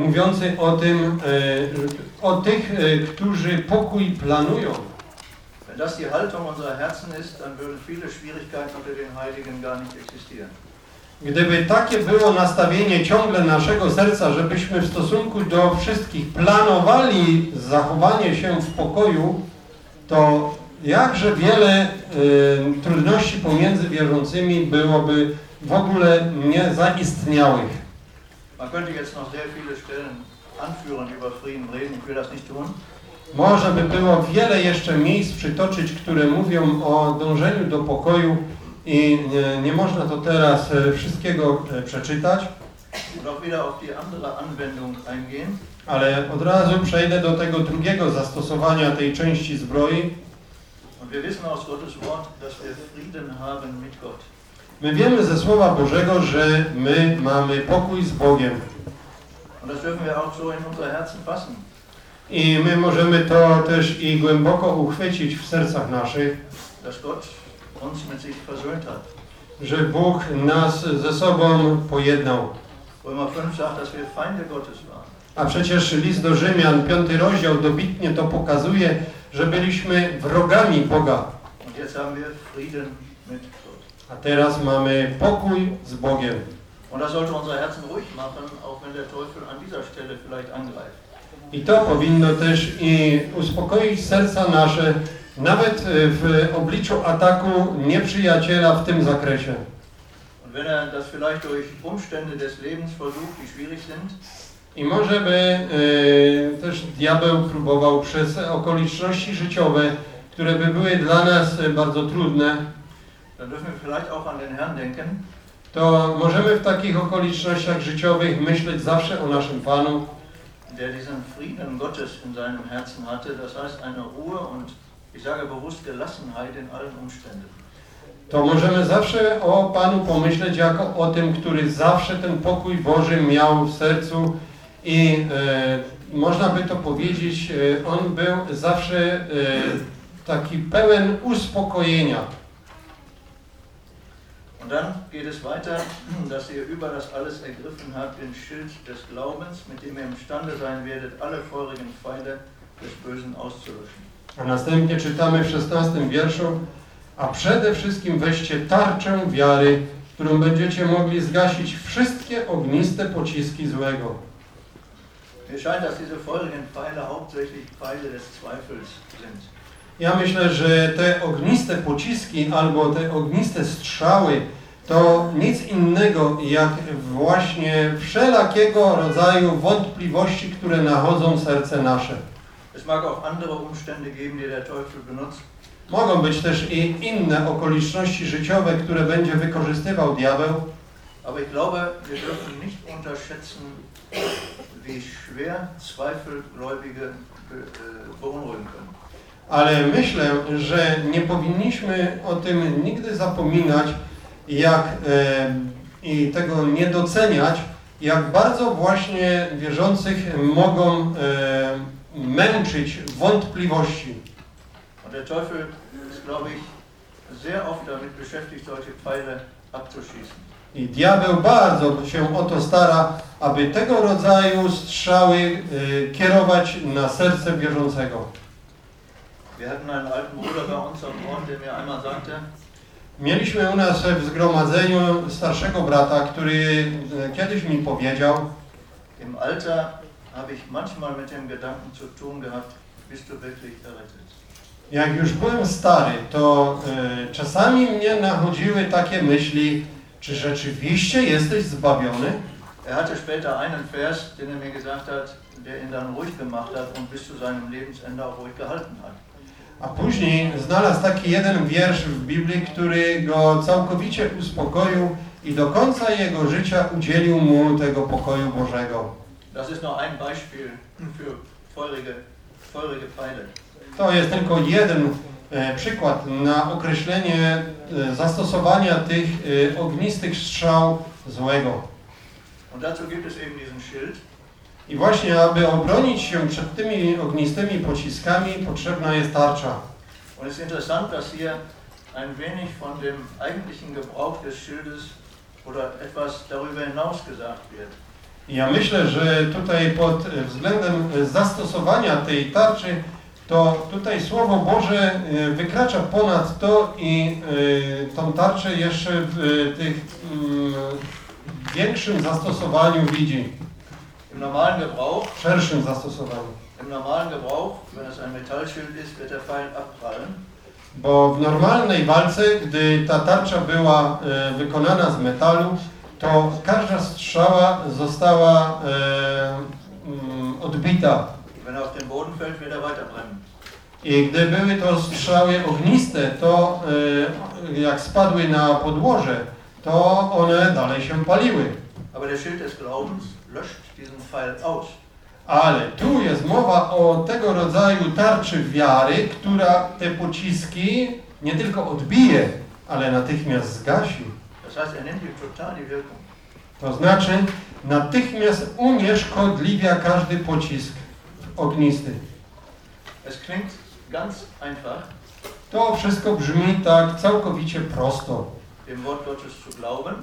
mówiący o tym, e, o tych, e, którzy pokój planują. Wenn das die Haltung unserer Herzen ist, dann würden viele Schwierigkeiten unter den Heiligen gar nicht existieren. Gdyby takie było nastawienie ciągle naszego serca, żebyśmy w stosunku do wszystkich planowali zachowanie się w pokoju, to jakże wiele y, trudności pomiędzy wierzącymi byłoby w ogóle nie zaistniałych. Man könnte jetzt noch sehr viele Stellen anführen, über Frieden reden. Ich will das nicht tun. Można by było wiele jeszcze miejsc przytoczyć, które mówią o dążeniu do pokoju i nie, nie można to teraz e, wszystkiego e, przeczytać. Ale od razu przejdę do tego drugiego zastosowania tej części zbroi. Und wir wissen aus Gottes Wort, dass wir Frieden haben mit Gott. My wiemy ze Słowa Bożego, że my mamy pokój z Bogiem. I my możemy to też i głęboko uchwycić w sercach naszych, że Bóg nas ze sobą pojednał. Römer 5 sagt, dass wir Feinde Gottes waren. A przecież list do Rzymian, piąty rozdział, dobitnie to pokazuje, że byliśmy wrogami Boga. A teraz mamy pokój z Bogiem. Und das sollte unsere Herzen ruhig machen, auch wenn der Teufel an dieser Stelle vielleicht angreift. I to powinno też i uspokoić serca nasze, nawet w obliczu ataku nieprzyjaciela w tym zakresie. Und wenn er das vielleicht durch Umstände des Lebens versucht, die schwierig sind, I może by y, też diabeł próbował przez okoliczności życiowe, które by były dla nas y, bardzo trudne, to możemy w takich okolicznościach życiowych myśleć zawsze o naszym Panu, der diesen Frieden Gottes in seinem Herzen hatte, das heißt eine Ruhe und ich sage bewusst Gelassenheit in allen Umständen. to możemy zawsze o Panu pomyśleć jako o tym, który zawsze ten pokój Boży miał w sercu i e, można by to powiedzieć, e, on był zawsze e, taki pełen uspokojenia. Und dann geht es weiter, dass ihr über das alles ergriffen habt den Schild des Glaubens, mit dem ihr imstande sein werdet, alle feurigen Pfeile des Bösen auszulöschen. A następnie czytamy w 16 wierszu, a przede wszystkim weźcie tarczę wiary, którą będziecie mogli zgasić wszystkie ogniste pociski złego. Mir scheint, dass diese feurigen Pfeile hauptsächlich Pfeile des Zweifels sind. Ja myślę, że te ogniste pociski albo te ogniste strzały to nic innego jak właśnie wszelakiego rodzaju wątpliwości, które nachodzą serce nasze. Mogą być też i inne okoliczności życiowe, które będzie wykorzystywał diabeł, Aber ich glaube, wir dürfen nicht unterschätzen, wie schwer Zweifelgläubige äh, beunruhigen können. ale myślę, że nie powinniśmy o tym nigdy zapominać jak, e, i tego nie doceniać, jak bardzo właśnie wierzących mogą męczyć wątpliwości. Und der Teufel ist, glaube ich, sehr oft damit beschäftigt, solche Pfeile abzuschießen. I diabeł bardzo się o to stara, aby tego rodzaju strzały e, kierować na serce wierzącego. Wir hatten einen alten Bruder bei uns am Ort, der mir einmal sagte, Mieliśmy u nas w zgromadzeniu starszego brata, który e, kiedyś mi powiedział, im Alter habe ich manchmal mit dem Gedanken zu tun gehabt, bist du wirklich errettet? jak już byłem stary, to e, czasami mnie nachodziły takie myśli, czy rzeczywiście jesteś zbawiony? Er hatte später einen Vers, den er mir gesagt hat, der ihn dann ruhig gemacht hat und bis zu seinem Lebensende auch ruhig gehalten hat. A później znalazł taki jeden wiersz w Biblii, który go całkowicie uspokoił i do końca jego życia udzielił mu tego pokoju Bożego. To jest tylko jeden e, przykład na określenie e, zastosowania tych e, ognistych strzał złego. Und dazu gibt es eben diesen Schild. I właśnie, aby obronić się przed tymi ognistymi pociskami, potrzebna jest tarcza. Und es ist interessant, dass hier ein wenig von dem eigentlichen Gebrauch des Schildes oder etwas darüber hinaus gesagt wird. Ja myślę, że tutaj pod względem zastosowania tej tarczy, to tutaj Słowo Boże e, wykracza ponad to i e, tą tarczę jeszcze w e, tych mm, większym zastosowaniu widzi, Im normalen Gebrauch, w szerszym zastosowaniu. im normalen Gebrauch, wenn es ein Metallschild ist, wird der Pfeil abprallen. Bo w normalnej walce, gdy ta tarcza była e, wykonana z metalu, to każda strzała została e, mm, odbita. Wenn er auf den Boden fällt, wird er. I gdy były to strzały ogniste, to e, jak spadły na podłoże, to one dalej się paliły. Aber der Schild des Glaubens Ale tu jest mowa o tego rodzaju tarczy wiary, która te pociski nie tylko odbije, ale natychmiast zgasi. Er. To znaczy natychmiast unieszkodliwia każdy pocisk ognisty. To wszystko brzmi tak całkowicie prosto. dem Wort Gottes zu glauben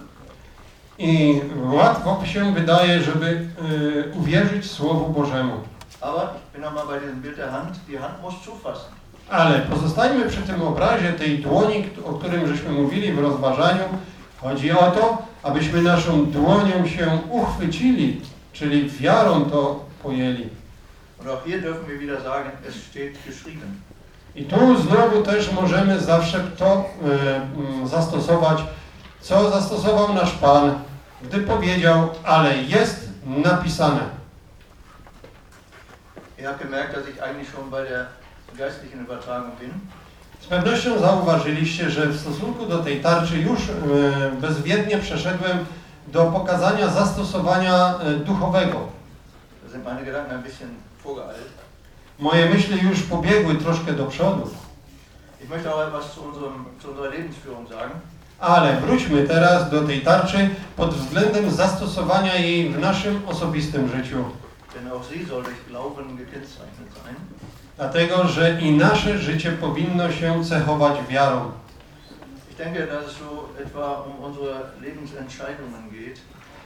I łatwo się wydaje, żeby y, uwierzyć Słowu Bożemu. Ale pozostańmy przy tym obrazie tej dłoni, o którym żeśmy mówili w rozważaniu. Chodzi o to, abyśmy naszą dłonią się uchwycili, czyli wiarą to pojęli. I tu znowu też możemy zawsze to e, mm, zastosować, co zastosował nasz Pan, gdy powiedział, ale jest napisane. Ihr habt gemerkt, dass ich eigentlich schon bei der geistlichen Übertragung bin. Z pewnością zauważyliście, że w stosunku do tej tarczy już e, bezwiednie przeszedłem do pokazania zastosowania e, duchowego. Moje myśli już pobiegły troszkę do przodu. Ich möchte auch etwas zu, unserem, zu unserer Lebensführung sagen. Ale wróćmy teraz do tej tarczy pod względem zastosowania jej w naszym osobistym życiu. Dlatego, że i nasze życie powinno się cechować wiarą. Um.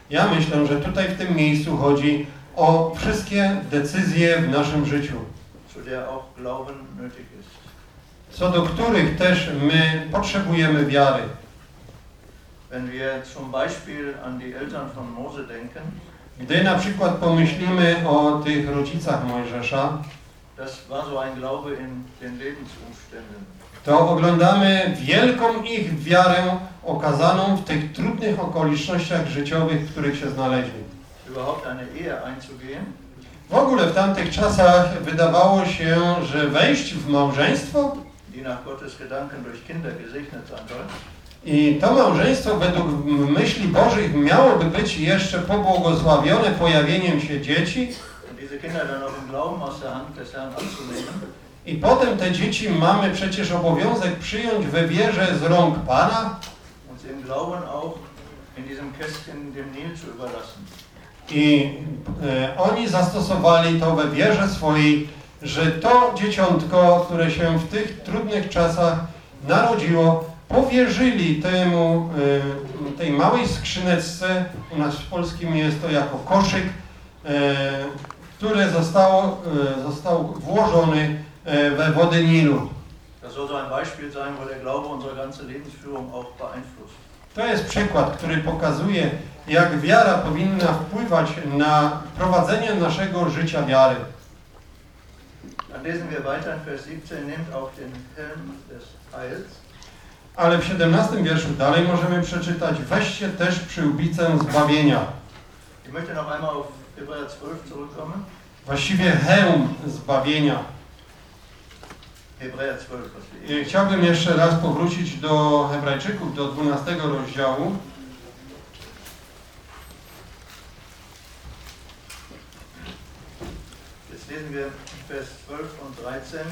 Ja myślę, że tutaj w tym miejscu chodzi o wszystkie decyzje w naszym życiu, co do których też my potrzebujemy wiary. Wenn wir zum Beispiel an die Eltern von Mose denken, Gdy na przykład pomyślimy o tych rodzicach Mojżesza, das war so ein Glaube in den Lebensumständen. to oglądamy wielką ich wiarę okazaną w tych trudnych okolicznościach życiowych, w których się znaleźli. Überhaupt eine Ehe einzugehen, W ogóle w tamtych czasach wydawało się, że wejść w małżeństwo die nach Gottes Gedanken durch Kinder gesegnet sein soll, i to małżeństwo według myśli Bożych miałoby być jeszcze pobłogosławione pojawieniem się dzieci i potem te dzieci mamy przecież obowiązek przyjąć we wierze z rąk Pana. I e, oni zastosowali to we wierze swojej, że to dzieciątko, które się w tych trudnych czasach narodziło, powierzyli temu, e, tej małej skrzyneczce, u nas w polskim jest to jako koszyk, e, które zostało, e, został włożony we wodę Nilu. To jest przykład, który pokazuje, jak wiara powinna wpływać na prowadzenie naszego życia wiary. Dann lesen wir weiter in Vers 17, nehmt auch den Helm des Heils. Ale w 17 wierszu dalej możemy przeczytać, weźcie też przyłbicę zbawienia. Ich möchte noch einmal auf Hebräer 12 zurückkommen. Właściwie hełm zbawienia. Hebräer 12, was wir I chciałbym jeszcze raz powrócić do Hebrajczyków, do 12 rozdziału. Jetzt lesen wir Vers 12 und 13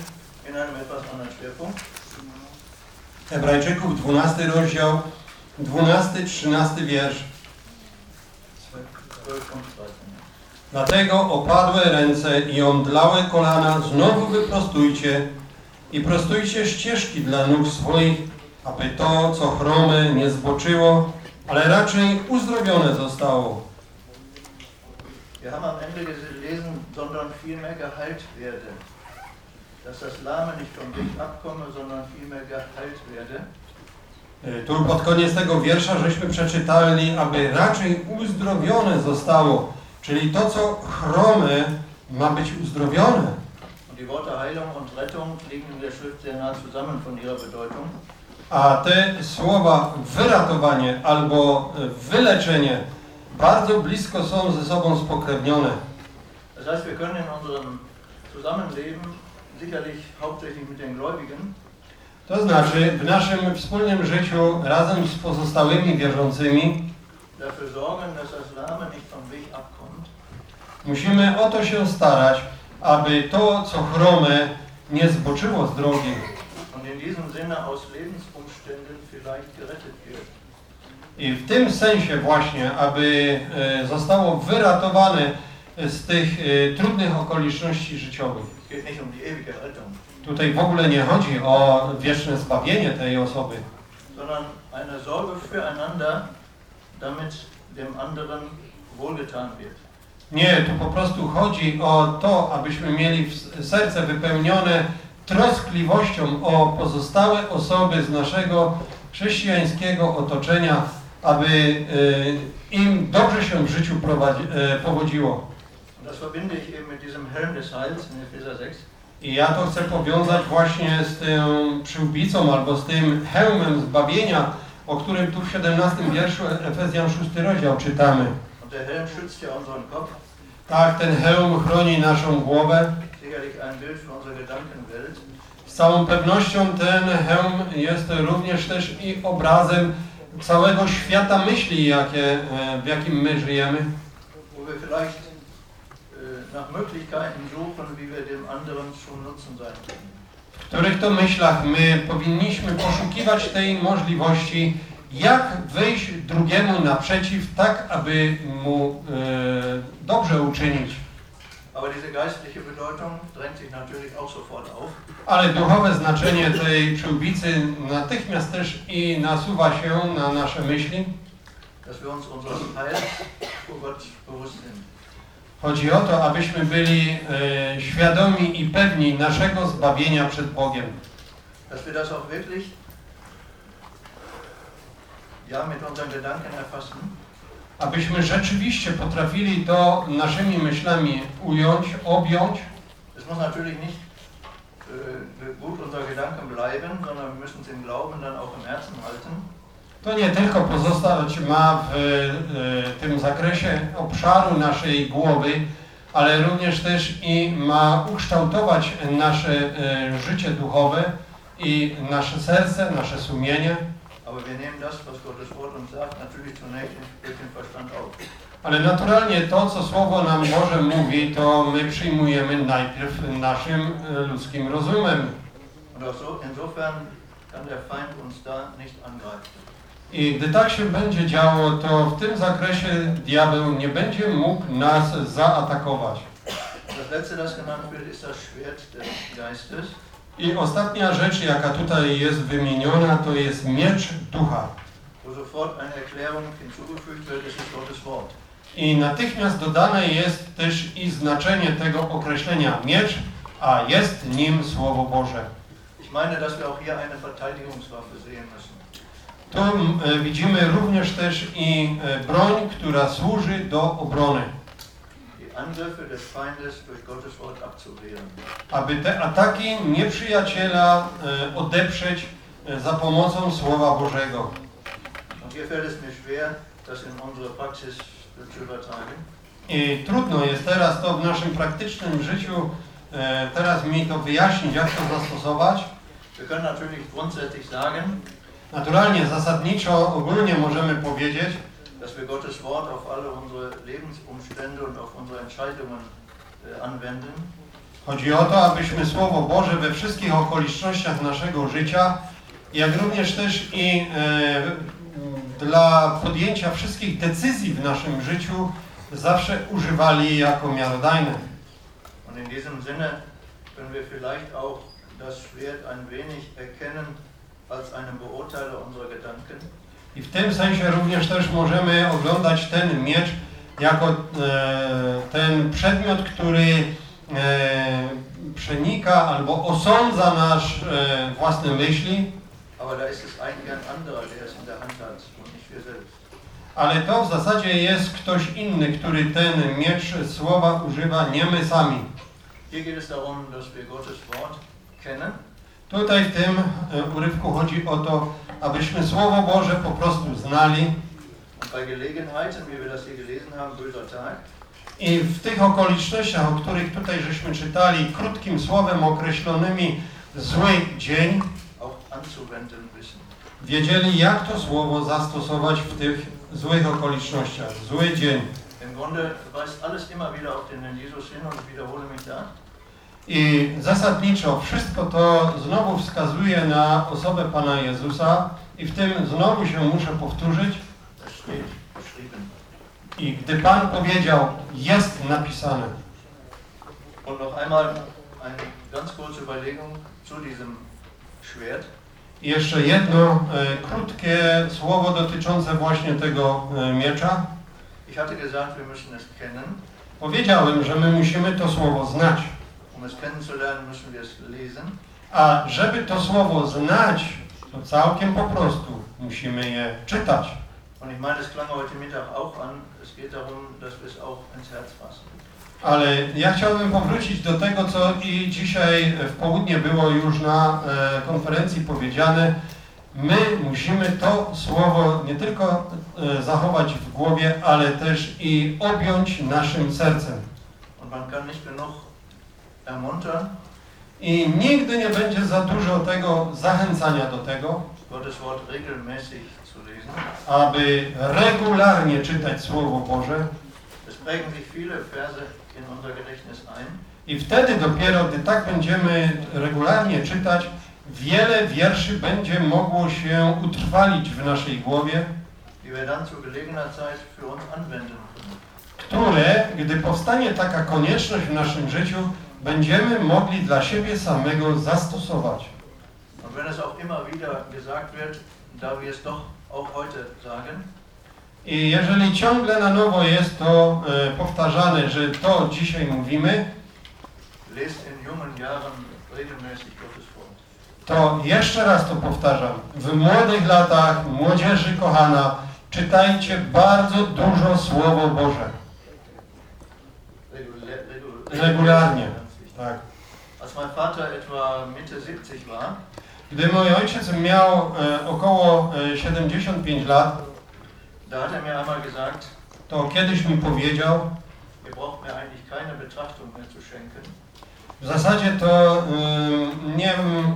in einem etwas anderen Schwerpunkt. Hebrajczyków, 12 rozdział, 12, 13 wiersz. 12 und 13. Dlatego opadłe ręce i omdlałe kolana znowu wyprostujcie i prostujcie ścieżki dla nóg swoich, aby to, co chrome, nie zboczyło, ale raczej uzdrowione zostało. Wir haben am Ende gelesen, sondern vielmehr geheilt werde. Dass das Lahme nicht vom Weg abkomme, sondern vielmehr geheilt werde. Y, Tu pod koniec tego wiersza żeśmy przeczytali, aby raczej uzdrowione zostało, czyli to, co chrome, ma być uzdrowione. Und die Worte Heilung und Rettung liegen in der Schrift sehr nah zusammen von ihrer Bedeutung. A te słowa wyratowanie albo wyleczenie bardzo blisko są ze sobą spokrewnione. Das heißt, wir können in unserem Zusammenleben sicherlich hauptsächlich mit den Gläubigen To znaczy w naszym wspólnym życiu razem z pozostałymi wierzącymi dafür sorgen, dass das Lahme nicht vom Weg abkommt musimy o to się starać, aby to, co chrome, nie zboczyło z drogi. und in diesem Sinne aus Lebensumständen vielleicht gerettet wird. I w tym sensie właśnie, aby e, zostało wyratowane z tych e, trudnych okoliczności życiowych. Es geht nicht um die ewige Rettung, Tutaj w ogóle nie chodzi o wieczne zbawienie tej osoby, sondern eine Sorge füreinander, damit dem anderen wohlgetan wird. Nie, tu po prostu chodzi o to, abyśmy mieli serce wypełnione troskliwością o pozostałe osoby z naszego chrześcijańskiego otoczenia, aby e, im dobrze się w życiu prowadzi, e, powodziło. I ja to chcę powiązać właśnie z tą przyłbicą albo z tym hełmem zbawienia, o którym tu w 17 wierszu Efezjan 6 rozdział czytamy. Tak, ten hełm chroni naszą głowę. Z całą pewnością ten hełm jest również też i obrazem całego świata myśli, jakie, e, w jakim my żyjemy, vielleicht nach Möglichkeiten suchen, wie wir dem anderen zum Nutzen sein können. w których to myślach my powinniśmy poszukiwać tej możliwości, jak wyjść drugiemu naprzeciw, tak aby mu e, dobrze uczynić. Ale duchowe znaczenie tej przyłbicy natychmiast też i nasuwa się na nasze myśli. dass wir uns unseres Heils vor Gott bewusst sind. Chodzi o to, abyśmy byli e, świadomi i pewni naszego zbawienia przed Bogiem. Dass wir das auch wirklich ja, mit unseren Gedanken erfassen Abyśmy rzeczywiście potrafili to naszymi myślami ująć, objąć. Es muss natürlich nicht äh, gut Gedanken bleiben, sondern wir müssen Glauben dann auch im Herzen halten. To nie tylko pozostać ma w e, tym zakresie obszaru naszej głowy, ale również też i ma ukształtować nasze e, życie duchowe i nasze serce, nasze sumienie. Ale naturalnie to, co Słowo nam Boże mówi, to my przyjmujemy najpierw naszym e, ludzkim rozumem. Insofern kann der Feind uns da nicht angreifen. I gdy tak się będzie działo, to w tym zakresie diabeł nie będzie mógł nas zaatakować. I ostatnia rzecz, jaka tutaj jest wymieniona, to jest miecz ducha. I natychmiast dodane jest też i znaczenie tego określenia miecz, a jest nim Słowo Boże. Ich meine, dass wir auch hier eine Verteidigungswaffe sehen müssen. Tu e, widzimy również też i e, broń, która służy do obrony, aby te ataki nieprzyjaciela e, odeprzeć za pomocą Słowa Bożego. I trudno jest teraz to w naszym praktycznym życiu, teraz mi to wyjaśnić, jak to zastosować. Wir können natürlich grundsätzlich sagen, Naturalnie, zasadniczo, ogólnie możemy powiedzieć, dass wir Gottes Wort auf alle unsere Lebensumstände und auf unsere Entscheidungen äh, anwenden. Chodzi o to, abyśmy Słowo Boże we wszystkich okolicznościach naszego życia, jak również też i e, dla podjęcia wszystkich decyzji w naszym życiu zawsze używali jako miarodajne. Und in diesem Sinne können wir vielleicht auch das Schwert ein wenig erkennen als einen Beurteiler unserer Gedanken. I w tym sensie również też możemy oglądać ten miecz jako e, ten przedmiot, który e, przenika albo osądza nasz e, własne myśli. Ale to w zasadzie jest ktoś inny, który ten miecz słowa używa, nie my sami. Hier geht es darum, dass wir Gottes Wort kennen Tutaj w tym e, urywku chodzi o to, abyśmy Słowo Boże po prostu znali i w tych okolicznościach, o których tutaj żeśmy czytali, krótkim słowem określonymi zły dzień, wiedzieli jak to słowo zastosować w tych złych okolicznościach. Zły dzień. Im Grunde weist alles immer wieder auf den Herrn Jesus hin und ich wiederhole mich da. I zasadniczo wszystko to znowu wskazuje na osobę Pana Jezusa i w tym znowu się muszę powtórzyć. I gdy Pan powiedział, jest napisane. Und noch einmal eine ganz kurze Überlegung zu diesem Schwert. I jeszcze jedno e, krótkie słowo dotyczące właśnie tego e, miecza. Ich hatte gesagt, wir müssen es kennen. Powiedziałem, że my musimy to słowo znać. A żeby to słowo znać, to całkiem po prostu musimy je czytać. Ale ja chciałbym powrócić do tego, co i dzisiaj w południe było już na e, konferencji powiedziane. My musimy to słowo nie tylko e, zachować w głowie, ale też i objąć naszym sercem. Und man kann nicht genug I nigdy nie będzie za dużo tego zachęcania do tego, aby regularnie czytać Słowo Boże. I wtedy dopiero, gdy tak będziemy regularnie czytać, wiele wierszy będzie mogło się utrwalić w naszej głowie, które, gdy powstanie taka konieczność w naszym życiu, będziemy mogli dla siebie samego zastosować. Und wenn es auch immer wieder gesagt wird, da wir es doch auch heute sagen, I jeżeli ciągle na nowo jest to e, powtarzane, że to dzisiaj mówimy, lest in jungen Jahren regelmäßig Gottes Wort. to jeszcze raz to powtarzam. W młodych latach, młodzieży kochana, czytajcie bardzo dużo Słowo Boże. Regula regul Regularnie. Tak. Als mein Vater etwa Mitte 70 war, Gdy mój ojciec miał e, około e, 75 lat, da hat er mir einmal gesagt, to kiedyś mi powiedział, ihr braucht mir eigentlich keine Betrachtung mehr zu schenken. w zasadzie to y, nie m,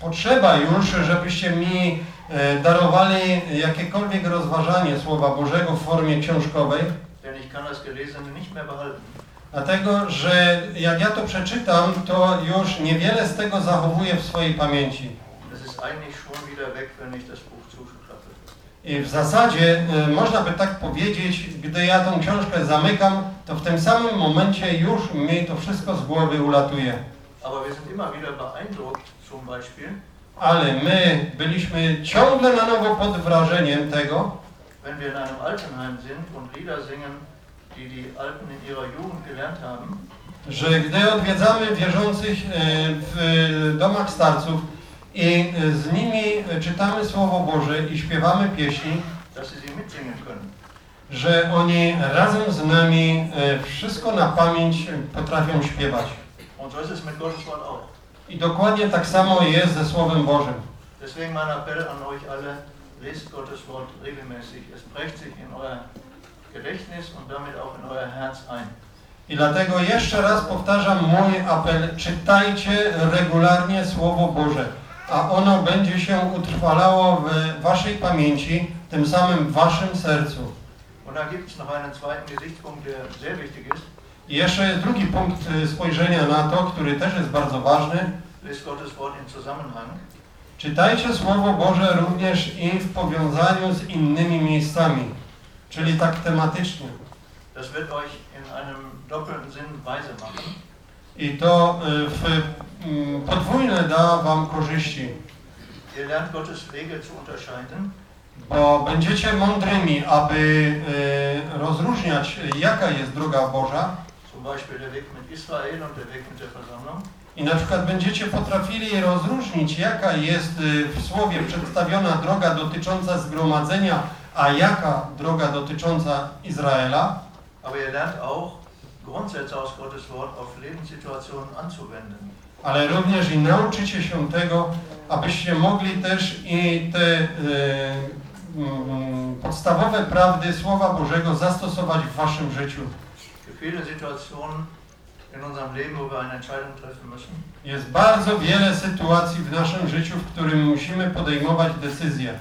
potrzeba już, żebyście mi e, darowali jakiekolwiek rozważanie Słowa Bożego w formie książkowej, Denn ich kann das Gelesene nicht mehr behalten. Dlatego że jak ja to przeczytam, to już niewiele z tego zachowuję w swojej pamięci. I w zasadzie e, można by tak powiedzieć, gdy ja tą książkę zamykam, to w tym samym momencie już mi to wszystko z głowy ulatuje. Ale my byliśmy ciągle na nowo pod wrażeniem tego, wenn wir in einem Altenheim sind und Lieder singen, die die Alten in ihrer Jugend gelernt haben, że gdy odwiedzamy wierzących e, w domach starców i e, z nimi czytamy Słowo Boże i śpiewamy pieśni, że oni razem z nami e, wszystko na pamięć potrafią śpiewać. I dokładnie tak samo jest ze Słowem Bożym. Deswegen mein Appell an euch alle, lest Gottes Wort regelmäßig. Es prägt sich in euer I dlatego jeszcze raz powtarzam mój apel, czytajcie regularnie Słowo Boże, a ono będzie się utrwalało w waszej pamięci, tym samym w waszym sercu. I jeszcze jest drugi punkt y, spojrzenia na to, który też jest bardzo ważny. Czytajcie Słowo Boże również i w powiązaniu z innymi miejscami, czyli tak tematycznie. Das wird euch in einem doppelten Sinn weise machen. I to y, w mm, podwójne da wam korzyści, Ihr lernt Gottes Wege zu unterscheiden. bo będziecie mądrymi, aby y, rozróżniać, jaka jest droga Boża. Zum Beispiel der Weg mit Israel und der Weg mit der Versammlung. I na przykład będziecie potrafili rozróżnić, jaka jest y, w słowie przedstawiona droga dotycząca zgromadzenia, a jaka droga dotycząca Izraela. Aber ihr lernt auch, Grundsätze aus Gottes Wort auf Lebenssituationen anzuwenden. ale również i nauczycie się tego, abyście mogli też i te e, mm, podstawowe prawdy Słowa Bożego zastosować w waszym życiu. Jest bardzo wiele sytuacji w naszym życiu, w którym musimy podejmować decyzje.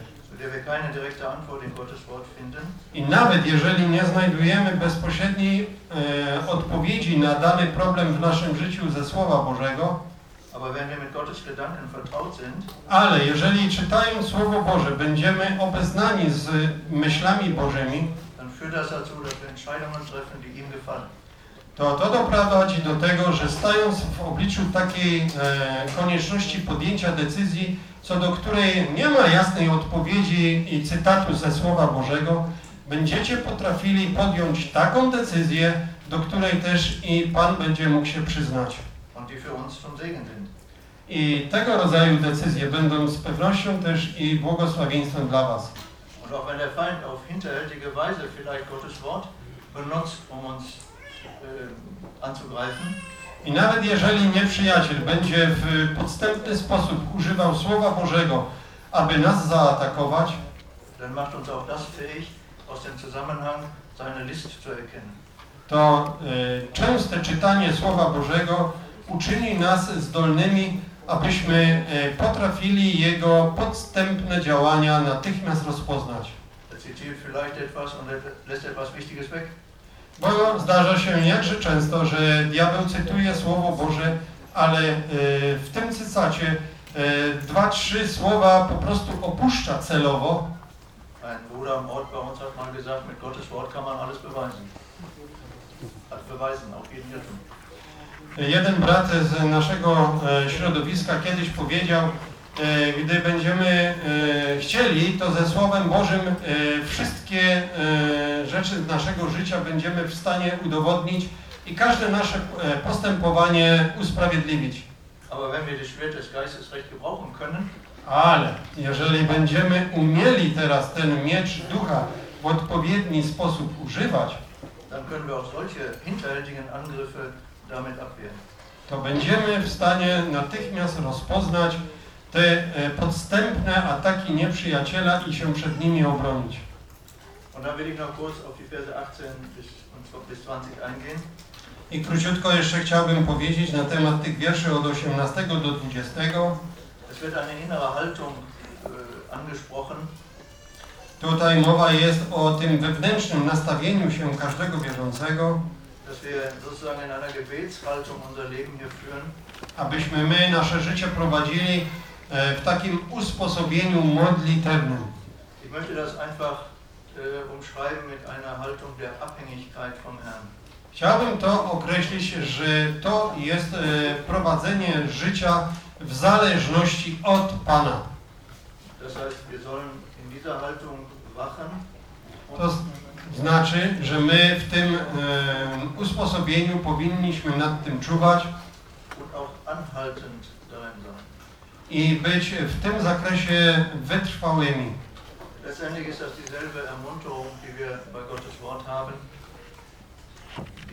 I nawet jeżeli nie znajdujemy bezpośredniej e, odpowiedzi na dany problem w naszym życiu ze Słowa Bożego, ale jeżeli czytając Słowo Boże będziemy obeznani z myślami Bożymi, dann führt das dazu, dass wir Entscheidungen treffen, die ihm gefallen. To to doprowadzi do tego, że stając w obliczu takiej e, konieczności podjęcia decyzji, co do której nie ma jasnej odpowiedzi i cytatu ze Słowa Bożego, będziecie potrafili podjąć taką decyzję, do której też i Pan będzie mógł się przyznać. I tego rodzaju decyzje będą z pewnością też i błogosławieństwem dla Was. Und auch wenn der Feind auf hinterhältige Weise vielleicht Gottes Wort benutzt, um uns I nawet jeżeli nieprzyjaciel będzie w podstępny sposób używał Słowa Bożego, aby nas zaatakować, das to y, częste czytanie Słowa Bożego uczyni nas zdolnymi, abyśmy y, potrafili Jego podstępne działania natychmiast rozpoznać. Zitiert vielleicht etwas und lässt etwas Wichtiges weg. Bo zdarza się jakże często, że diabeł cytuje Słowo Boże, ale y, w tym cytacie y, dwa, trzy słowa po prostu opuszcza celowo, Ein Bruder am Ort bei uns hat mal gesagt, mit Gottes Wort kann man alles beweisen. Hat beweisen, auch jeden brat z naszego e, środowiska kiedyś powiedział, e, gdy będziemy e, chcieli, to ze Słowem Bożym e, wszystkie e, rzeczy z naszego życia będziemy w stanie udowodnić i każde nasze e, postępowanie usprawiedliwić. Ale jeżeli będziemy umieli teraz ten miecz ducha w odpowiedni sposób używać, to będziemy w stanie natychmiast rozpoznać te e, podstępne ataki nieprzyjaciela i się przed nimi obronić. Und dann will ich noch kurz auf die Verse 18 bis, und bis 20 eingehen. I króciutko jeszcze chciałbym powiedzieć na temat tych wierszy od 18 do 20. Es wird eine innere Haltung äh, angesprochen, Tutaj mowa jest o tym wewnętrznym nastawieniu się każdego wierzącego, abyśmy my nasze życie prowadzili e, w takim usposobieniu modlitewnym. Ich möchte das einfach äh, umschreiben mit einer Haltung der Abhängigkeit vom Herrn. Chciałbym to określić, że to jest e, prowadzenie życia w zależności od Pana. Das heißt, wir sollen in dieser Haltung wachen To znaczy, że my w tym e, usposobieniu powinniśmy nad tym czuwać und auch anhaltend darin sein. I być w tym zakresie wytrwałymi. Letztendlich ist das dieselbe Ermunterung, die wir bei Gottes Wort haben.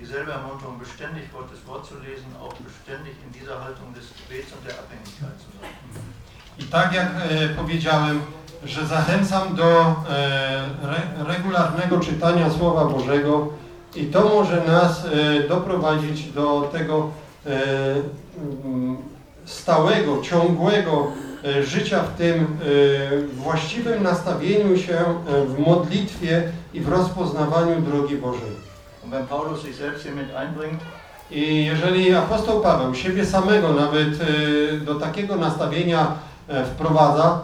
Dieselbe Ermunterung, beständig Gottes Wort zu lesen, auch beständig in dieser Haltung des Gebets und der Abhängigkeit zu sein. I tak jak e, powiedziałem, że zachęcam do e, re, regularnego czytania Słowa Bożego i to może nas e, doprowadzić do tego e, mm, stałego, ciągłego e, życia w tym e, właściwym nastawieniu się e, w modlitwie i w rozpoznawaniu drogi Bożej. I jeżeli apostoł Paweł siebie samego nawet do takiego nastawienia wprowadza,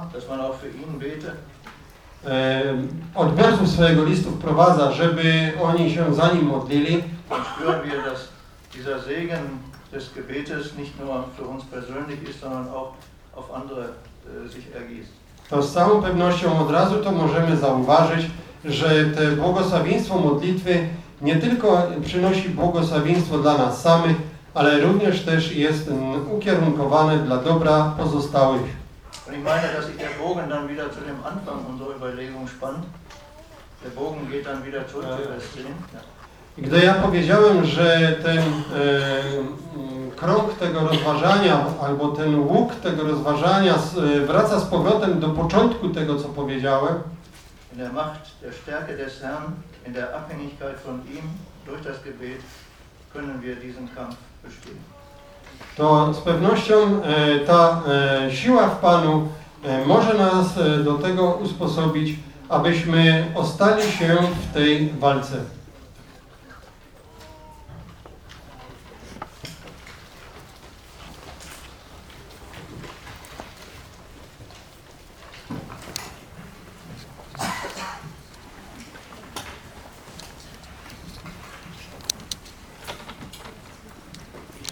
odbiorców swojego listu wprowadza, żeby oni się za nim modlili, dann spüren wir, dass dieser Segen des Gebetes nicht nur für uns persönlich ist, sondern auch auf andere äh, sich ergießt. to z całą pewnością od razu to możemy zauważyć, że te błogosławieństwo modlitwy nie tylko przynosi błogosławieństwo dla nas samych, ale również też jest ukierunkowane dla dobra pozostałych. Ich meine, dass sich der Bogen dann wieder zu dem Anfang unserer Überlegung spannt. Der Bogen geht dann wieder zurück zu Vers 10. Ja. Gdy ja powiedziałem, że ten e, krąg tego rozważania, albo ten łuk tego rozważania e, wraca z powrotem do początku tego, co powiedziałem, In der Macht der Stärke des Herrn, in der Abhängigkeit von ihm durch das Gebet können wir diesen Kampf bestehen. to z pewnością e, ta e, siła w Panu e, może nas e, do tego usposobić, abyśmy ostali się w tej walce.